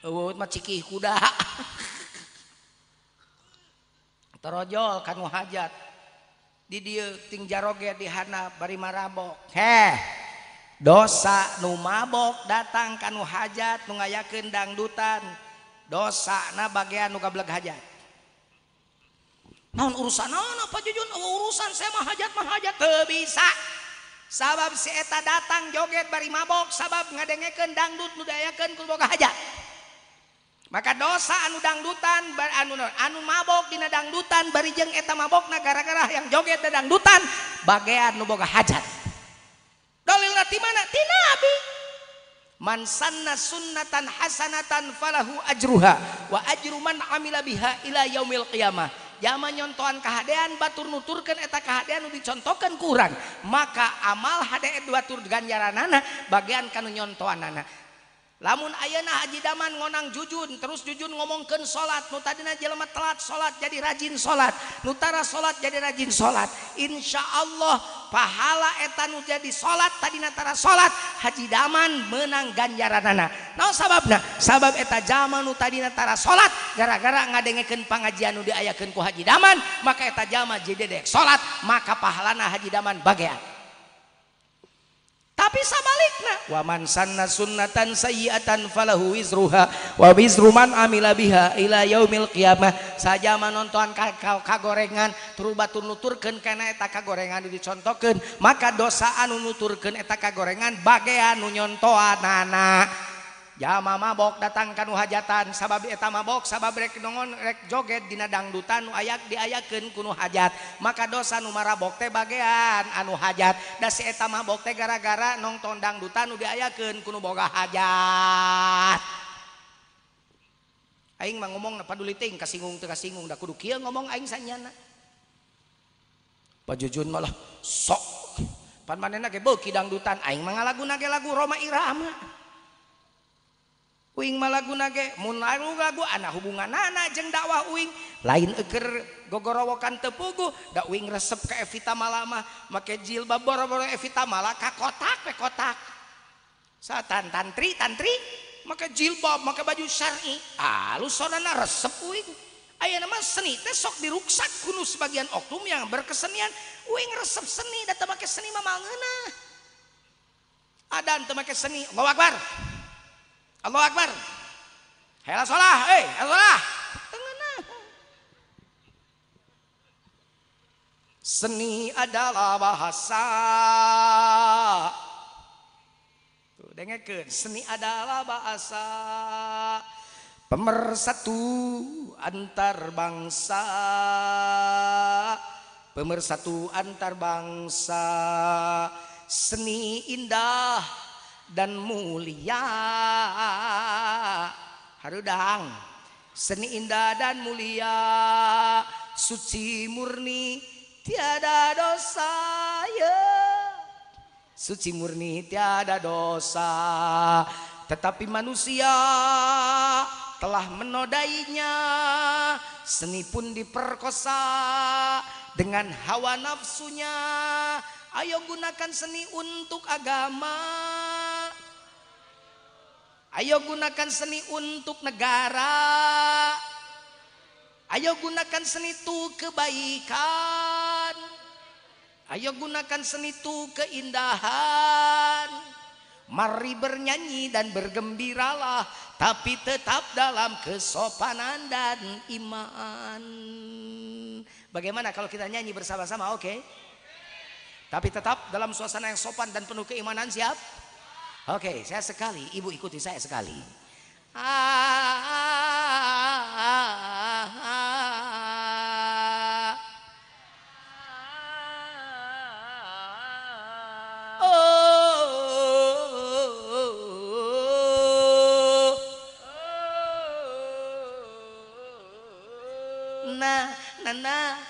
kamu hajat marabo dosaabok datang kamu hajat nuyaken dang dutan dosa na bagian hajat urusan oh, urusan saya hajatjat ke bisa sabab sita datang joget bari mabok sabab ngadengeken dangdut nudayakan kulbuka hajat maka dosa anu dangdutan anu anu mabok dina dangdutan bari jeng eta na gara-gara yang joget dangdutan Bagian nu boga hajat dalil nanti mana di nabi man sanna sunnatan hasanatan falahu ajruha wa ajru man amila biha ila yaumil qiyamah Jaman nyontohan kehadean batur nuturkan eta kehadean dicontohkan kurang maka amal hade ganjaran ganjaranana bagian kanu nyontohan anak ui namun ayana hajidaman ngonang jujun terus jujun ngomongken salat nu tadidina jelamamat telat salat jadi rajin salat nutara salat jadi rajin salat Insya Allah pahala eta nu jadi salat tadi natara salat hajidaman menang ganjaran nana na sababnya sabab eta ja nu taditara salat gara-gara ngadengeken pengajianu dia ayakenku hajidaman maka eta jama jdedek salat maka pahalana hajidaman bagaya punya bisa balik waman sana na sunnaatan sayatan falawiruhawab Ruman amilaabiha Iilaumil kiamah saja manonan ka kau ka gorengan terubatul nuturken ke eta ka gorengan dicontoken maka dosa an nuturken eta kagorengan bagean unyontoan nana mama bok datang kanuh hajatan sababa et maabok sab nogon rek joged dinadang dutan nu ayayak diyaken kuno hajat maka dosa numara bote bagean anu hajat das etama bote gara-gara nong todang dutan nu diayaken kuno boga hajat ngomong nga paduliting kasinggunggung ku ngomongannyajun malah sokdang dutan ay mga lagu- lagu Roma irama punya malagunagegu anak hubungan na jeng dakwa wing lain teger gogorowokan tepugu ga wing resep ke evita malalama make jilbabbo evita malaka kotak kotakatan tantri Tantri maka jil Bob maka baju Sy ah, resep nama seni tesok diruksa guru sebagian oktum yang berkesenian wing resep seni datang make seni ada make senibar Allah Akbar. Hela sholah, eh, hela sholah. Seni adalah bahasa. Tuh, dengarkan. Seni adalah bahasa. Pemersatu antar bangsa. Pemersatu antar bangsa. Seni indah dan mulia harudang seni indah dan mulia suci murni tiada dosa ya suci murni tiada dosa tetapi manusia telah menodainya seni pun diperkosa dengan hawa nafsunya Ayo gunakan seni untuk agama. Ayo gunakan seni untuk negara. Ayo gunakan seni itu kebaikan. Ayo gunakan seni itu keindahan. Mari bernyanyi dan bergembiralah Tapi tetap dalam kesopanan dan iman Bagaimana kalau kita nyanyi bersama-sama oke okay? Tapi tetap dalam suasana yang sopan dan penuh keimanan siap? Oke, okay, saya sekali, ibu ikuti saya sekali. Oh. Na na na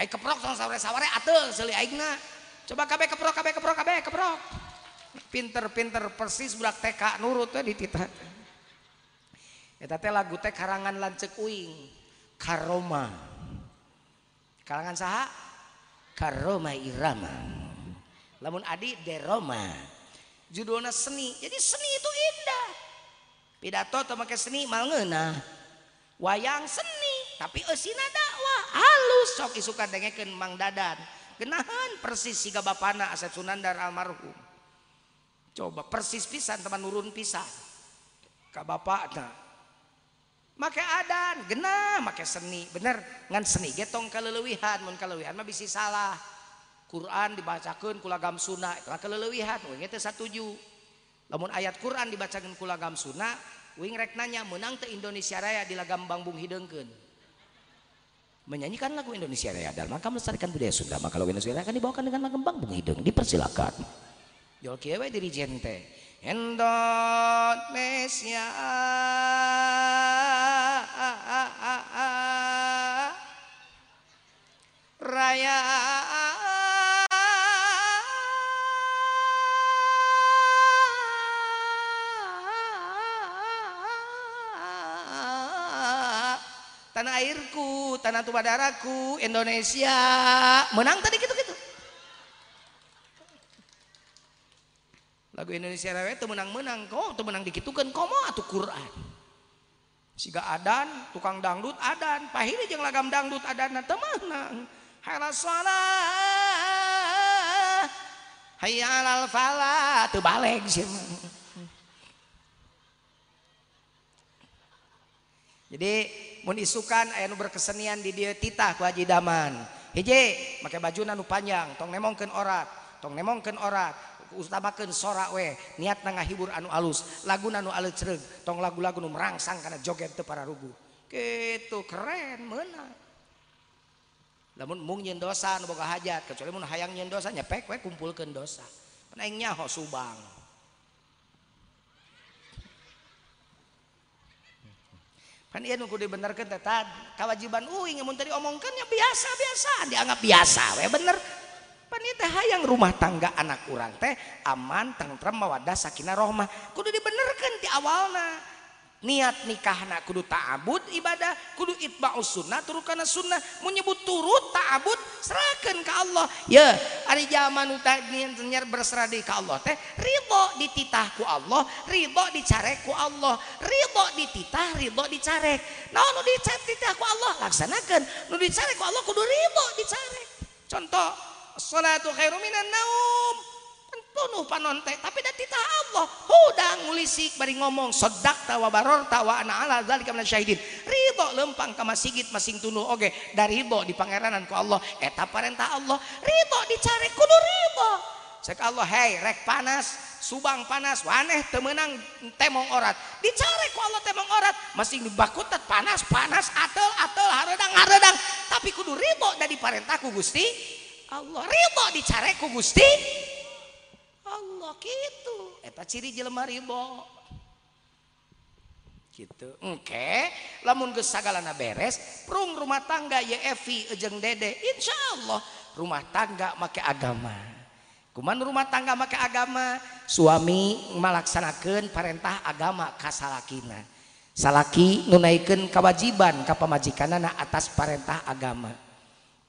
Aik keprok sama saware saware atel seli aingna. Coba kabe keprok kabe keprok kabe keprok. Pinter pinter persis budak TK nurut teh ditita. Eta teh lagu teh karangan lancek uing karoma. Karangan saha? Karoma irama. Lamun adi deroma. Judulnya seni. Jadi seni itu indah. Pidato atau pakai seni mal Wayang seni tapi eusi nada Halo sok suka deken Ma dadan genahan persis Siga bana aset Sunanar almarhum coba persis pisan teman uruun pis Kak Bapak makana make seni bener ngan seni getong kewihanhan Quran dibacakankulagam sunnahkelwihan namun ayat Quran dibacakankulagam Sunnah wing reknanya menang ke Indonesia rayaa di lagam bangung hidunggkenun menyanyikan lagu Indonesia Raya dalam rangka melestarikan budaya Sunda maka lagu Indonesia Raya akan dibawakan dengan langgembang Bung Hidung dipersilakan Yol kiewe diri jente Indonesia Raya tanah airku, tanah tumpah daraku, Indonesia. Menang tadi gitu-gitu. Lagu Indonesia Raya itu menang-menang. Kok itu menang dikit kan mau atau Quran. Siga adan, tukang dangdut adan, pahiri jeng lagam dangdut adan nah, teu menang. Hai salah. hai alal falah itu balik sih. Jadi isukan aya anu berkesenian di dia titah ke waji daman he maka bajunan nu panjang tong nemong ken orat tong nemong ken orat ustbaken sorak we niat na nga hibur anu alus lagu anu al ceg tong lagu-lagu merangsang kana joget te para rubu Ke keren me mung en dosa hajat kecualimun hayang nyin dosanya pekwe kupulken dosa manaingnya ho subang. kan iya nunggu dibenarkan tetap teh kewajiban uing mun tadi omongkannya biasa-biasa dianggap biasa we bener pan yang teh hayang rumah tangga anak kurang teh aman tentrem mawadah sakinah rohmah kudu dibenarkan di awalna niat nikah anak kudu ta'abud ibadah kudu itba'us sunnah turut karena sunnah menyebut turut ta'abud serahkan ke Allah ya ada zaman niat berserah di ke Allah teh ridho dititahku Allah ridho dicarekku Allah ridho dititah ridho dicarek nah nu dititahku Allah laksanakan nu dicarekku Allah kudu ridho dicarek contoh salatu khairu minan naum bunuh panonte tapi dati titah Allah hudang ngulisik bari ngomong sedak tawa baror tawa ana ala zalika kamar syahidin ridho lempang ka masigit masing tunuh oke okay. dari ridho di pangeranan ku Allah eta parentah Allah ridho dicari kudu ridho cek Allah hei rek panas subang panas waneh temenang temong orat dicari ku Allah temong orat masing dibakutat panas panas atel atel haredang haredang tapi kudu ridho dari parentahku Gusti Allah ridho dicari ku Gusti gitueta ciri je learibo gitu oke lamun ke sagalana beres perung rumah tangga Yvijeng Dede Insya Allah rumah tangga make agama cuman rumah tangga make agama suami melaksanakan perentah agama kas lakinna salaki nunaiken kewajiban kappa majikan anak atas parentah agama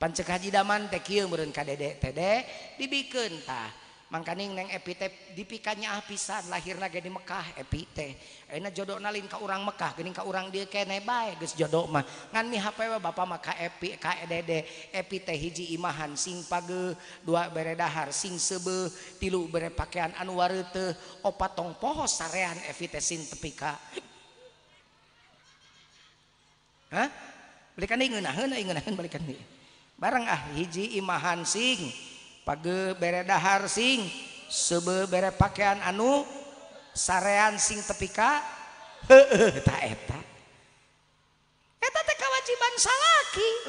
pancek Haji daman tekkil mereka Dedekdek dibikentah kaning neng epi dipikanya ahpisaan lahir lagi di mekkah epite enak jodok nalin ka urang mekahing ka urang diake jodokngan HP ba maka epide epite hiji imahan sing page dua bere dahar sing sebe tilu bere pakaan anwarte opat tong poho sarean epiitein tepika ha barang ah hiji imahan sing berehar sing sere pakaian anu sarean sing teka heban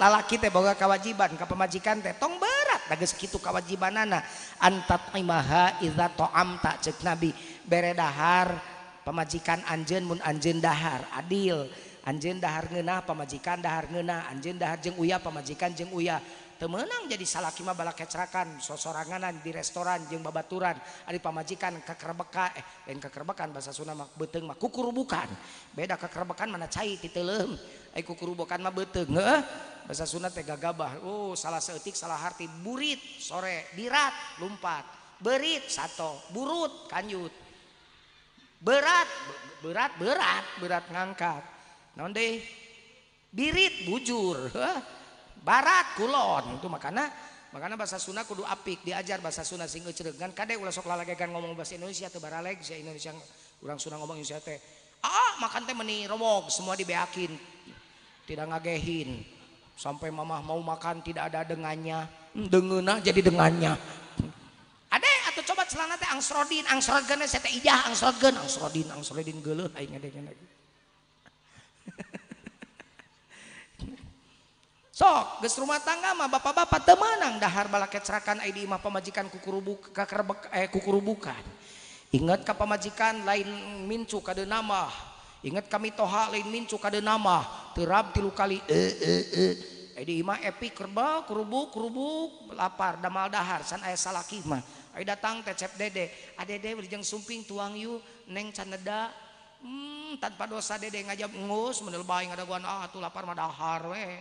lalakiwajiban Ka pemajikan teong barat kawawajibanana ma ce nabi berehar pemajikan anjenmunje dahar adil anj dahharnah pemajikandhaharna an dahar jeng uyah pemajikan jeng uyah temenang jadi salah kima balak kecerakan sosoranganan di restoran jeng babaturan ada pamajikan kekerbeka eh dan kekerbekan bahasa Sunda mah beteng mah kukurubukan beda kekerbekan mana cai titelem eh kukurubukan mah beteng eh bahasa Sunda teh gagabah oh salah seetik salah harti burit sore dirat lompat berit satu burut kanyut berat berat berat berat ngangkat nonde birit bujur barat kulon itu makana makana bahasa Sunda kudu apik diajar bahasa Sunda sing kan? kadek ulah sok lalagegan ngomong bahasa Indonesia teu baraleg bahasa Indonesia urang Sunda ngomong Indonesia teh ah makan teh meni romok semua dibeakin tidak ngagehin sampai mamah mau makan tidak ada dengannya dengenah jadi dengannya ada atau coba celana teh angsrodin angsrodin saya teh ijah angsrodin angsrodin angsrodin geuleuh aing ngedek sok ges rumah tangga mah bapak-bapak temanang dahar balaket serakan ID imah pemajikan kukurubuk kakerbek eh kukurubukan ingat ka pemajikan lain mincu kade nama ingat kami toha lain mincu kade nama terap tilu kali eh eh eh ID imah epi kerba kurubuk kurubuk lapar damal dahar san aya salaki mah Ayo datang tecep dede, adede jeng sumping tuang yu neng caneda hmm, tanpa dosa dede ngajak ngus menel ada guan ah tuh lapar madahar weh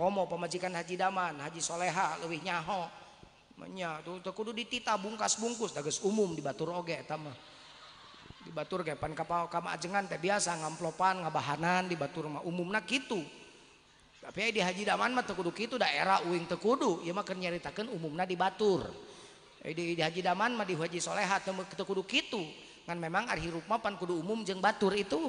komo pemajikan Haji Daman Haji Soleha lebih nyaho nya tuh kudu ditita bungkas bungkus dages umum di Batur oge tamah di Batur ge pan kapal kama ajengan teh biasa ngamplopan ngabahanan di Batur mah umumna gitu tapi di Haji Daman mah tekudu gitu daerah uing tekudu ya mah keur nyaritakeun umumna di Batur di, di Haji Daman mah di Haji Soleha tekudu gitu kan memang arhirup mah pan kudu umum jeng Batur itu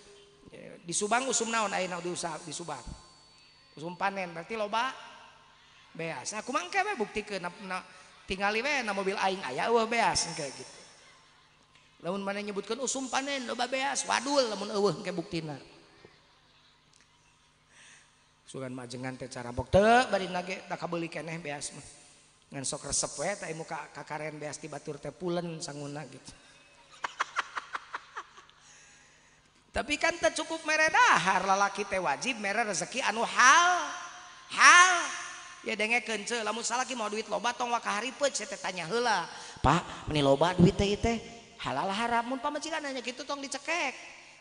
dis Subang usum naun udah us disang usum panen berarti loba bes aku mang bukti ke tinggal mobiling aya be kayak gitu laun nyebutkan usum panen loba beas wadul bukti su majengan cara bokte badin lagi tak kabul be resep karen beas tibatur tepulen sangun gitu punya tapi kan ter cukupkup mereda har lalaki tewajib merah rezeki anu hal ha ya dengekencil lasa lagi mau duit lobatongng hari ce tanya hela Pak men lobatan Hallah haram pemajikan hanya gitu tong dicekek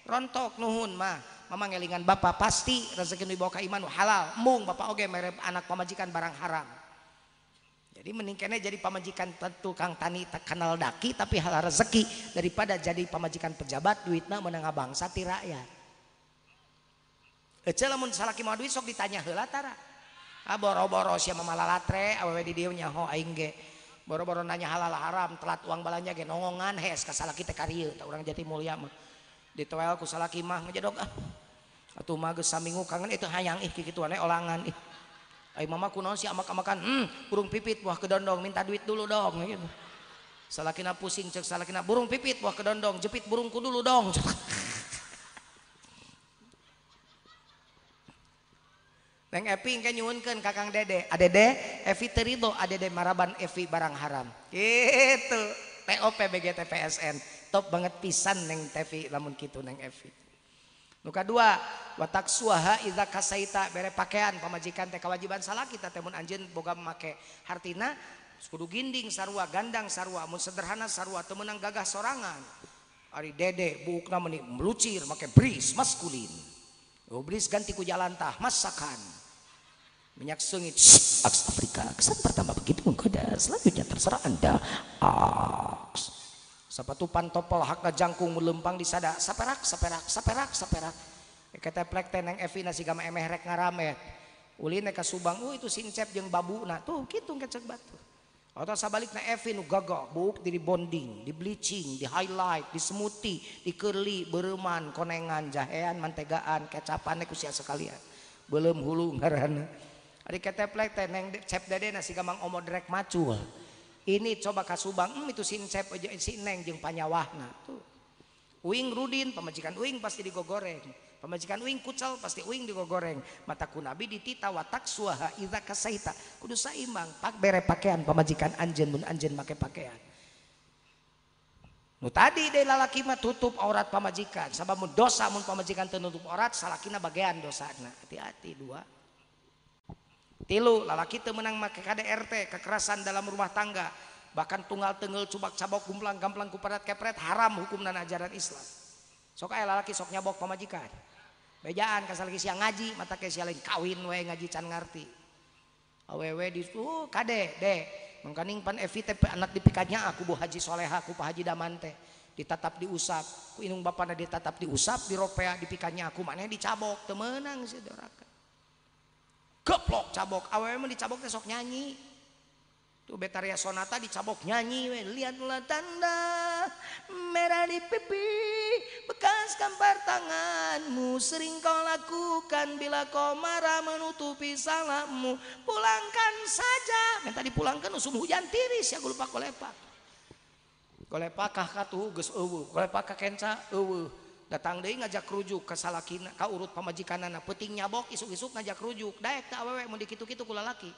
rontok nuhun mah memang elingan ba pasti rezeki duwi ka imannu halal mung Bapak oge mererek anak pemajikan barang- harang jadi meningkatnya jadi pamajikan tukang tani kenal daki tapi hal rezeki daripada jadi pamajikan pejabat duitnya menengah bangsa ti rakyat lah lamun salaki mau duit sok ditanya heula tara. Ah boro-boro sia mama lalatre awewe di dieu nyaho aing ge. Boro-boro nanya halal haram telat uang balanya ge nongongan hes ka salaki teh karieu tak urang jati mulia mah. Ditoel ku salaki mah ngejodog ah. Atuh mah geus saminggu kangen itu hayang ih kikituan olangan ih. Ayo mama aku nasi amak amakan, hmm, burung pipit buah kedondong, minta duit dulu dong. Gitu. Salakina pusing cek salakina burung pipit buah kedondong, jepit burungku dulu dong. Neng Epi kan nyuwunkan kakang dede, adede Evi terido, adede maraban Evi barang haram. Gitu. TOP BGTPSN, top banget pisan neng Tevi lamun gitu neng Evi. Nuka dua, watak suaha idza kasaita bere pakaian pamajikan teh kewajiban salah kita temun anjeun boga memakai Hartina kudu ginding sarua, gandang sarua, mun sederhana sarua teu meunang gagah sorangan. Ari dede buukna meni melucir make bris maskulin. Oh, bris ganti ku jalan tah masakan. Minyak sengit aks Afrika. Kesan pertama begitu menggoda, selanjutnya terserah Anda. Aks. batupan topol hak kajangkung mellempang disada sap perak sap perak sap perak sap e peraksi nga U kasang uh, itu sin babu sabalik gagok dibonding dibleaching di highlight disemuti dikerli beruman konengan jahean mantegagaan kecappan usia sekalian belum hulu ngate na gampang omorek macu ini coba kasubang hmm, itu sinsep aja eh, si neng jeng panyawahna tuh uing rudin pemajikan uing pasti digogoreng pemajikan uing kucal pasti uing digogoreng mata nabi ditita watak suaha idha kasaita kudu saimbang pak bere pakaian pemajikan anjen mun anjen make pakaian nu tadi deh lalaki mah tutup aurat pemajikan sabab mun dosa mun pemajikan tutup aurat salakina bagian dosana hati-hati dua tilu lalaki itu menang make KDRT kekerasan dalam rumah tangga bahkan tunggal tenggel cubak cabok gumplang gamplang kuperat kepret haram hukum dan ajaran Islam sok aya lalaki sok nyabok pamajikan bejaan kasal lagi siang ngaji mata ke lain kawin wae ngaji can ngarti awewe di tuh kade de mengkaning pan evi tepe anak dipikatnya aku buh haji soleha aku pak haji damante ditatap diusap ku inung bapana ditatap diusap diropea dipikatnya aku mana dicabok temenang si doraka Geplok cabok, awalnya mah dicabok teh nyanyi. Tuh Betaria Sonata dicabok nyanyi, we. lihatlah tanda merah di pipi, bekas kampar tanganmu sering kau lakukan bila kau marah menutupi salammu Pulangkan saja, minta dipulangkan usum hujan tiris ya gue lupa kolepak. Kolepak kah katuh geus kau kolepak kah kenca eueuh datang deh ngajak rujuk ke salakina ka urut pamajikan anak peting nyabok isuk-isuk ngajak rujuk daek tak awewe mau dikitu-kitu ku lalaki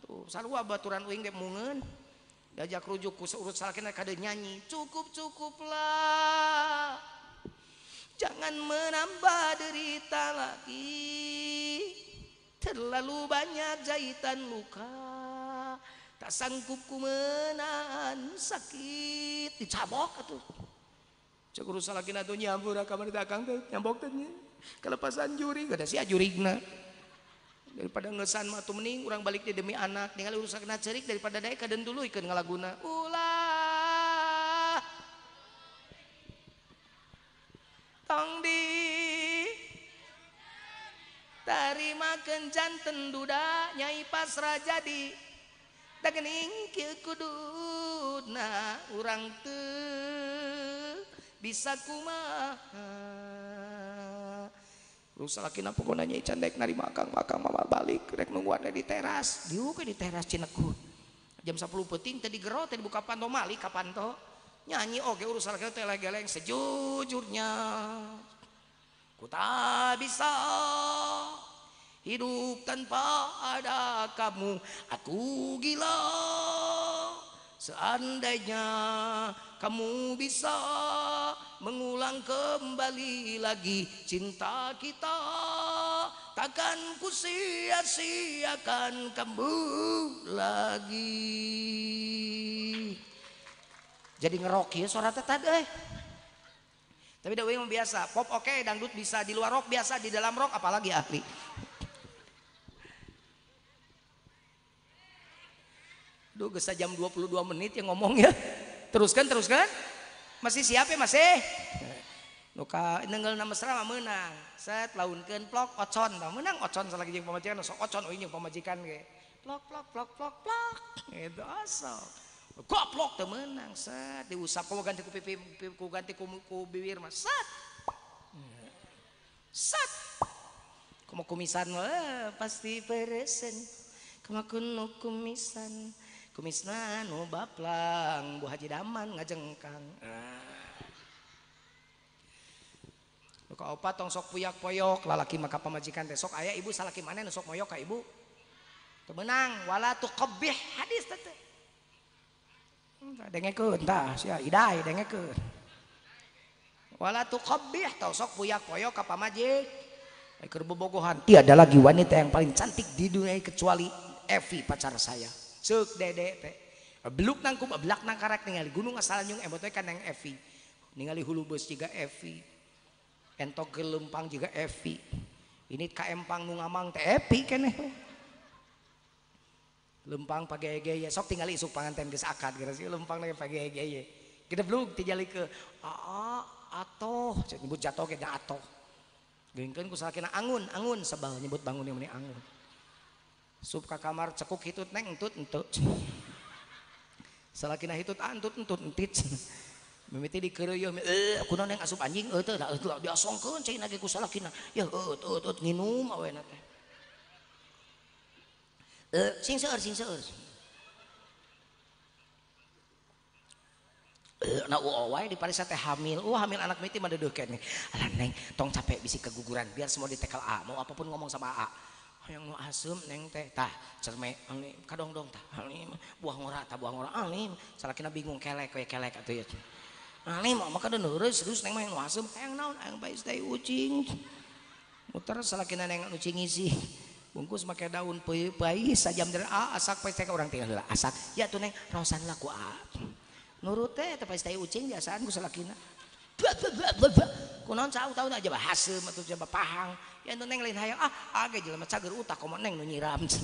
tuh sarwa baturan uing ge mungen diajak rujuk ku urut salakina kada nyanyi cukup cukuplah jangan menambah derita lagi terlalu banyak jahitan luka tak sanggup ku menahan sakit dicabok atuh Cek urusan lagi nato nyambur ah, kamar dakang teh nyambok Kalau kelepasan juri gak ada juri jurigna daripada ngesan matu mending orang balik dia demi anak tinggal urusan kena cerik daripada naik kaden dulu ikan ngalaguna ulah tong di tarima kencan tenduda nyai pasrah jadi dagening kudu kuduna urang tuh bisa kuma rusak laki napa kau nanya ican dek nari makang makang mama balik rek nunggu di teras diu di teras cineku jam 10 peting tadi gerot, tadi buka panto kapanto kapan to nyanyi oke urus urusan laki teh geleng sejujurnya ku tak bisa hidup tanpa ada kamu aku gila Seandainya kamu bisa mengulang kembali lagi cinta kita Takkan ku sia-siakan kamu lagi Jadi ngerok ya suara tetap eh Tapi dawai biasa pop oke okay, dangdut bisa di luar rock biasa di dalam rock apalagi ahli Duh, gesa jam 22 menit yang ngomongnya. Teruskan, teruskan. Masih siap ya, masih? Eh? Nuka nenggel nama serama menang. Set launkeun plok ocon tah menang ocon salah jeung pamajikan sok ocon euy jeung pamajikan ge. Plok plok plok plok plok. Itu asal. Goplok teu menang set diusap ku ganti ku pipi ku ganti ku, ku bibir mah set. Set. kumisan eh, pasti peresen. Kumakun kumisan kumisna nu baplang Bu Haji Daman ngajengkang nah. ka opat tong sok puyak poyok lalaki maka pamajikan teh sok aya ibu salaki mana nu sok moyok ka ibu teu meunang wala kebih hadis teh hmm, dengekeun tah sia idai dengekeun wala tuqabbih tong sok puyak poyok ka pamajik Keur bobogohan tiada lagi wanita yang paling cantik di dunia kecuali Evi pacar saya cek dede teh beluk nangkum belak nang karek ningali gunung asal nyung emot eh, kan yang Evi ningali hulu bus juga Evi entok gelempang juga Evi ini ka empang nu ngamang teh Evi keneh lempang pagi gaya sok tinggal isuk pangan gas akad geus lempang lagi pagi gaya kita beluk tijali ke aa atoh nyebut jatuh kita atoh gengkeun ku salakina angun angun sebal nyebut bangun yang ini angun sub ka kamar cekuk hitut neng entut entut salakina hitut antut entut entit mimiti di keruyuh eh aku neng asup anjing eh teh dah dia eh, songkon, cai nage ku salakina ya eh teh teh eh, nginum awe teh eh sing seueur sing seueur eh, na uawai di parisa teh hamil uh hamil anak miti mah dedeukeun alah neng tong capek bisi keguguran biar semua ditekel A mau apapun ngomong sama A neng tehtah ka dong dong buahgung ucing is bungkus make daun jam asak orang asak ku nurut ucing non ta ja has ja pahang. yang neng lain hayang ah agak jelas macam cager utak komo neng nu nyiram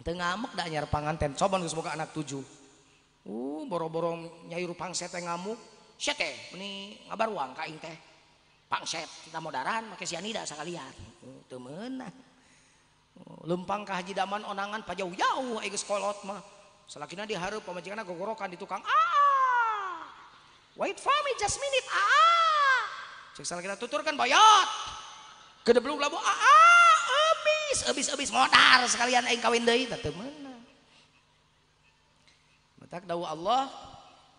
Tengah dah da anyar panganten Coba geus boga anak tujuh uh boro-boro nyai rupang sete ngamuk sete ini ngabar uang kain teh pangset kita modaran make sianida sakalian sekalian uh, Temen, ah. uh, lempang ka haji daman onangan pa jauh aing geus kolot mah salakina dihareup pamajikanna gogorokan di tukang ah wait for me just minute ah cek salah kita tuturkan bayot Gede belum labu, ah, ah, abis, abis, abis, modar sekalian aing kawin deui tah teu meunang. Matak dawuh Allah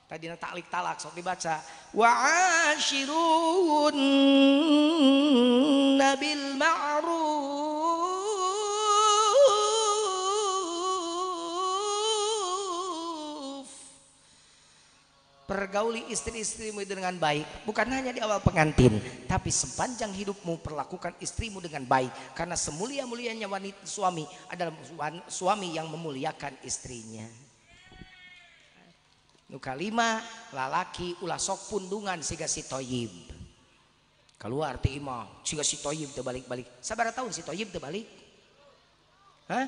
tadi na taklik talak sok dibaca wa ashirun nabil ma'ruf Pergauli istri-istrimu dengan baik, bukan hanya di awal pengantin, tapi sepanjang hidupmu perlakukan istrimu dengan baik, karena semulia-mulianya wanita suami adalah suami yang memuliakan istrinya. Nuka lima, lalaki ulah sok pundungan siga si toyib. Keluar arti Imam siga si toyib terbalik-balik. Sabar tahun si toyib terbalik? Hah?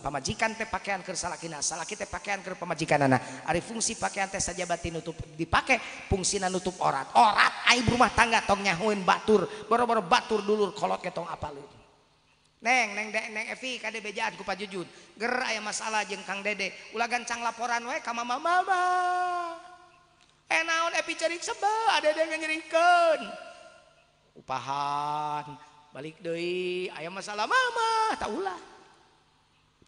pamajikan teh pakaian ke salakina salaki kita pakaian ke pamajikan anak Ari fungsi pakaian teh saja batin nutup dipakai fungsi nutup orat orat aib rumah tangga tong nyahuin batur boro-boro batur dulu kolot ketong apalin Neng, neng, neng, neng, Evi, kade bejaan ku pajujun. Gerak ya masalah jeng Kang Dede. Ulah gancang laporan wae ka mama mama. Eh naon Evi cerik sebe, ada yang nyerikan Upahan, balik doi ayam masalah mama, tak ulah.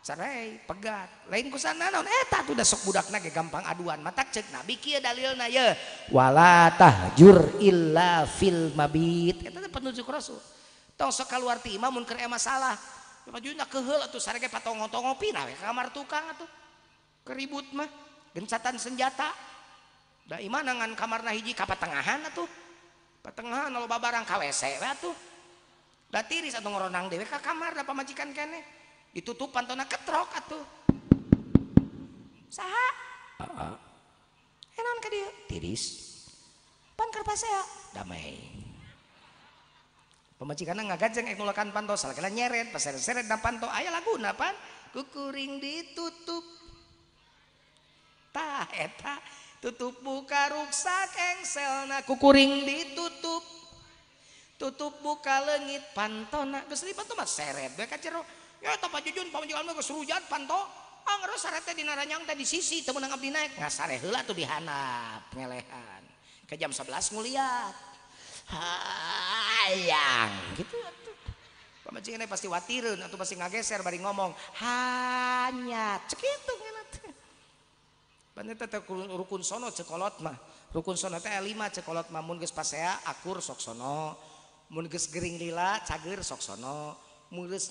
cerai pegat lain sana naon eta eh, tuh udah sok budak nage gampang aduan matak cek nabi kia ya dalilna naya, wala tahjur illa fil mabit eta penunjuk rasul tong sok keluar ti imam mun keur ema salah ya, bajunya keheul atuh sarege patongo-tongo pina we kamar tukang atau keribut mah gencatan senjata da imam kamar kamarna hiji ka patengahan atuh patengahan loba barang ka WC we atuh da tiris atuh ngoronang dewe ka kamar da pamajikan kene itu tuh pantona ketrok atuh saha enon ke dia tiris pan kerpas ya damai pemecikan enggak gajeng ekulakan panto salah kena nyeret pas seret seret dan panto ayah lagu napan kukuring ditutup tah eta tutup buka ruksa nak kukuring ditutup tutup buka lengit pantona geus lipat tuh mah seret bae ka ya tapa jujun paman mah geus rujan panto ah, angger ya, sareh teh dina tadi sisi temen meunang naik. Nggak ngasareh heula tuh dihanap ngelehan ke jam 11 ngeliat. hayang gitu atuh pamajikan pasti watireun atau pasti ngageser bari ngomong hanya cek itu ngena teh teh rukun sono cekolot mah rukun sono teh lima cekolot mah mun geus pasea akur sok sono mun geus gering lila cager sok sono mun geus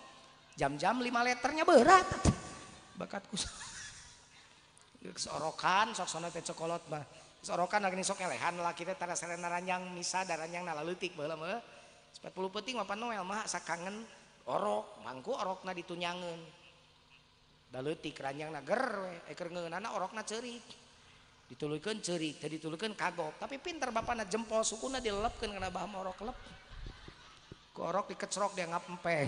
jam-jam lima letternya berat bakatku sorokan sok sana teh cokolot mah sorokan lagi sok elehan lah kita tara selena ranjang misa daranjang nala letik boleh mah sepet puluh peting mapan noel mah sakangen orok mangku orok orokna ditunyangen dalutik ranjang nager eker eh, ngeunana orokna cerik ditulukan ceri tadi tulukan kagok tapi pinter bapakna jempol sukuna dilepkeun karena bahan orok lep korok orok dikecrok dia ngapempeng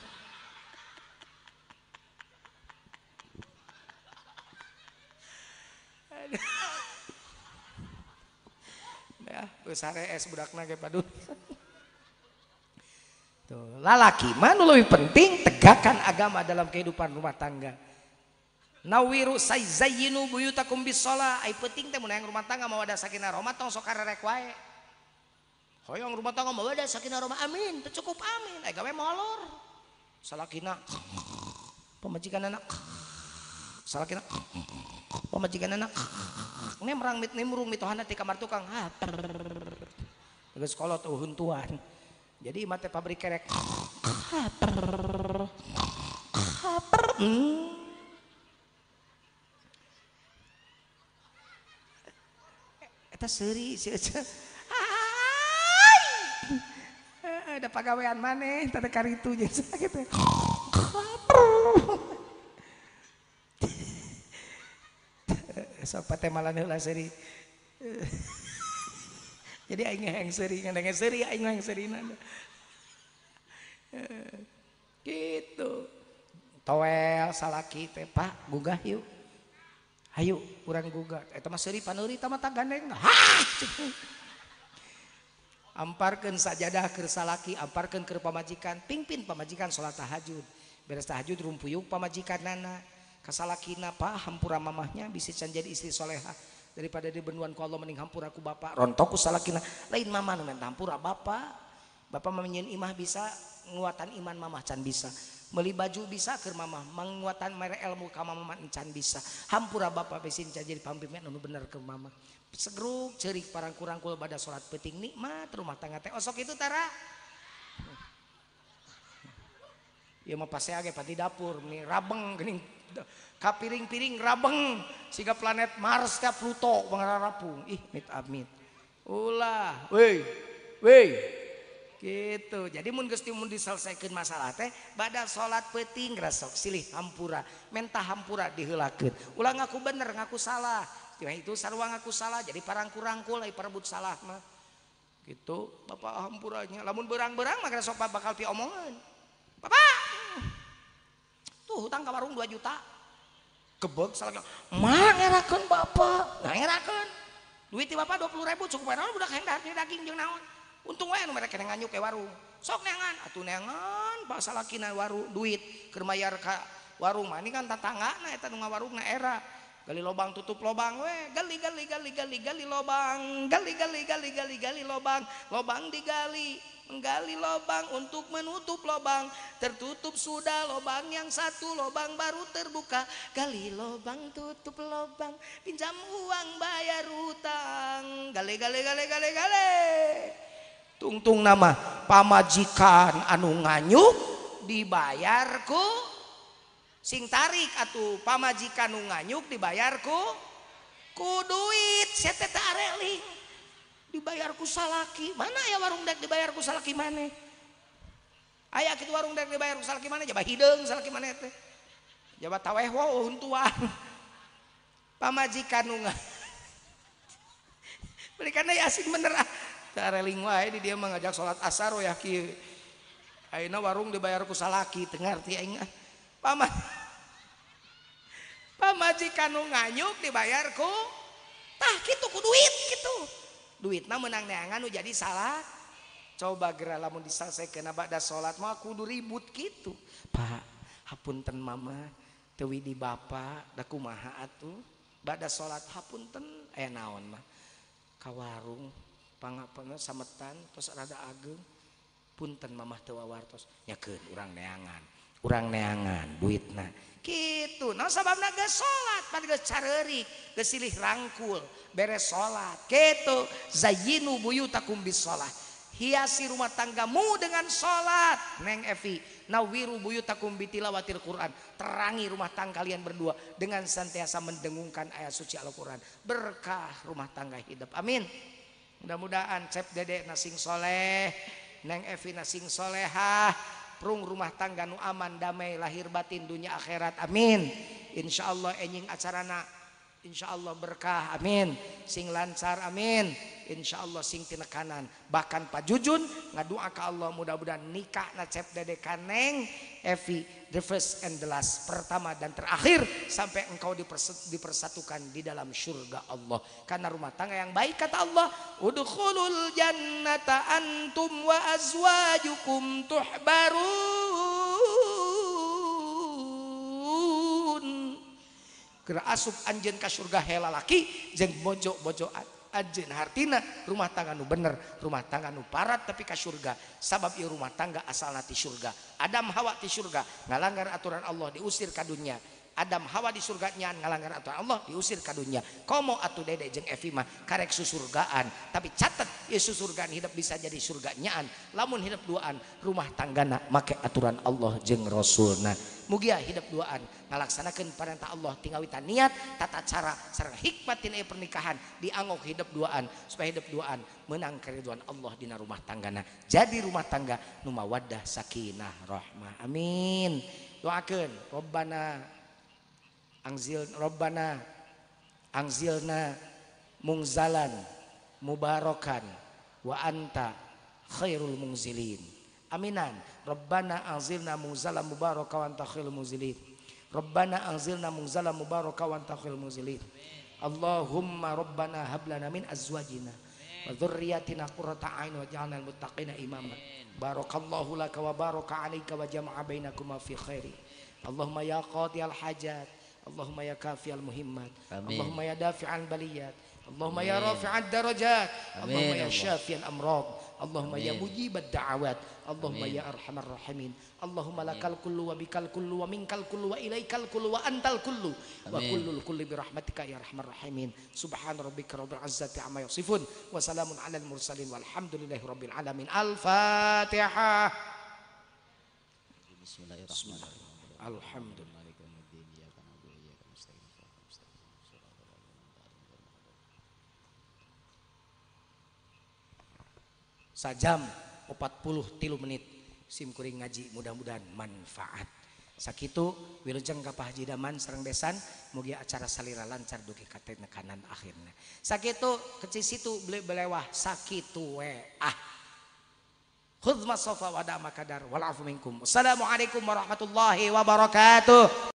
sare es eh, budakna ge padun tuh lalaki mah nu lebih penting tegakkan agama dalam kehidupan rumah tangga nawiru sayzayinu buyutakum bisola ai penting teh mun rumah tangga mau ada sakinah rahmat tong sok karerek wae hoyong rumah tangga mau ada sakinah rahmat amin teu cukup amin ai gawe molor salakina pemajikan anak salakina pamajikan anak merang mit nimrung mitohana di kamar tukang ah terus kolot uhuntuan jadi mate pabrik kerek ah, ah, hmm. Eta seri sih eh, ada pagawean mana tadi saya gitu sok malah heula seuri jadi aing yang seuri ngeheng seuri aing yang seurina gitu toel salaki teh pak gugah yuk ayo kurang gugah eta eh, mah seuri panuri tama tak gandeng ha amparkan sajadah ke salaki amparkan ke pamajikan pingpin pamajikan sholat tahajud beres tahajud rumpuyuk pamajikan nana kasalakina pak hampura mamahnya bisa can jadi istri soleha daripada di benduan ku mending hampura ku bapak rontoku salakina lain mama nemen hampura bapak bapak meminjam imah bisa nguatan iman mamah can bisa beli baju bisa ke mama menguatan mere ilmu ka mama can bisa hampura bapak besin can jadi pampirnya nu bener ke mama segeruk cerik parang kurang kul pada sholat peting nikmat rumah tangga teh osok itu tara ya mau pasti age pati dapur nih rabeng gening kapiring piring rabeng sehingga planet Mars teh Pluto bangar rapung ih mit amit ulah wey wey gitu jadi mun gusti mun diselesaikan masalah teh badal sholat peting rasok silih hampura mentah hampura dihelakin ulah ngaku bener ngaku salah Cuma itu sarwa ngaku salah jadi parangku-rangku lah perebut salah mah gitu bapak hampuranya lamun berang-berang makanya sok bakal omongan bapak tuh hutang ke warung 2 juta kebeg salahnya mak ngerakeun bapak nggak ngerakeun. duit ti bapak 20 ribu cukup naon udah hendar ni daging jeung naon untung wae nu mereka nenganyuk ke warung sok nengan atuh nengan bahasa lakinan warung duit kermayar ka warung mah ini kan tatangga nah itu ngawarungna era gali lobang tutup lobang we gali gali gali gali gali lobang gali gali gali gali gali lobang lobang digali menggali lobang untuk menutup lobang tertutup sudah lobang yang satu lobang baru terbuka gali lobang tutup lobang pinjam uang bayar utang. gali gali gali gali gali tungtung nama pamajikan anu nganyuk dibayarku sing tarik atau pamajikan anu nganyuk dibayarku ku duit saya areling dibayar ku salaki mana ya warung dek dibayar ku salaki mana ayah kita warung dek dibayar ku salaki mana Jawab hidung salaki mana teh Jawab taweh wow oh, untuan pamajikan nunggah berikan ayah ya asin bener ah wae di dia mengajak sholat asar ya ki ayeuna warung dibayar ku salaki dengar ti aing ah. paman pamajikan nu nyuk dibayar ku tah kitu ku duit gitu. ui menang neangan jadi salah coba gera mau disai ke Badah salat mau aku ribut gitu Pak Hapunten mama tewidi ba daku mauh Badah salat hapunten en eh, naon mah kawarungpangcamtan torada ageng punten Mamah tewa wartosnya ke u neangan kurang neangan duit na, gitu no nah, sabab naga sholat pada careri kesilih rangkul beres sholat gitu zayinu buyutakum bis sholat hiasi rumah tanggamu dengan sholat neng Evi nawiru buyutakum bitilawatil Quran terangi rumah tangga kalian berdua dengan sentiasa mendengungkan ayat suci Al-Quran berkah rumah tangga hidup amin mudah-mudahan cep dedek nasing soleh neng Evi nasing solehah rumah tangga nu aman damai lahir batin dunya akhirat Amin Insya Allah enjing acarana Insya Allah berkah amin sing lansar Amin Insya Allah singtinakanan bahkan Pak jujun ngadukak Allah mudah-mudahan nikah nacap Dedekan neng Eevi the first and the last, pertama dan terakhir sampai engkau dipersatukan di dalam surga Allah. Karena rumah tangga yang baik kata Allah, udkhulul jannata antum wa azwajukum tuhbarun. asup anjen ke surga hela laki jeng bojo-bojoan ajin hartina rumah tangga nu bener rumah tangga nu parat tapi ke surga sabab ieu rumah tangga asal ti surga Adam Hawa ti surga ngalanggar aturan Allah diusir ka dunya Adam Hawa di surga nyaan ngalanggar aturan Allah diusir ka dunya komo atuh dede jeng Efima karek susurgaan tapi catet ieu susurgaan hidup bisa jadi surga nyaan lamun hidup duaan rumah tangga nak make aturan Allah jeng jeung Rasulna mugia hidup duaan ngalaksanakan perintah Allah tinggawitan niat tata cara serang hikmat e pernikahan dianggok hidup duaan supaya hidup duaan menang keriduan Allah dina rumah tangga, nah, jadi rumah tangga numa wadah sakinah rahmah amin doakan robbana angzil robbana angzilna mungzalan mubarakan wa anta khairul mungzilin aminan Robbana, angzilna, mungzalan mubarokan wa anta khairul mungzilin ربنا أنزلنا منزلا مباركا وأنت خير المنزلين اللهم ربنا هب لنا من أزواجنا وذرياتنا قرة عين واجعلنا المتقين إماما بارك الله لك وبارك عليك وجمع بينكما في خير اللهم يا قاضي الحاجات اللهم يا كافي المهمات أمين. اللهم يا دافع البليات اللهم أمين. يا رافع الدرجات أمين. اللهم يا شافي الأمراض اللهم يا مجيب الدعوات اللهم يا أرحم الراحمين اللهم لك الكل وبك الكل ومنك الكل وإليك الكل وأنت الكل وكل الكل برحمتك يا أرحم الراحمين سبحان ربك رب العزة عما يصفون وسلام على المرسلين والحمد لله رب العالمين الفاتحة بسم الله الرحمن الرحيم الحمد لله sajam 40 tilu menit simkuring ngaji mudah-mudahan manfaat sakitu wilujeng kapah jidaman daman serang besan mugi acara salira lancar duki kata kanan akhirnya sakitu kecil situ beli belewah sakitu we ah khudmas sofa wada makadar walafu minkum assalamualaikum warahmatullahi wabarakatuh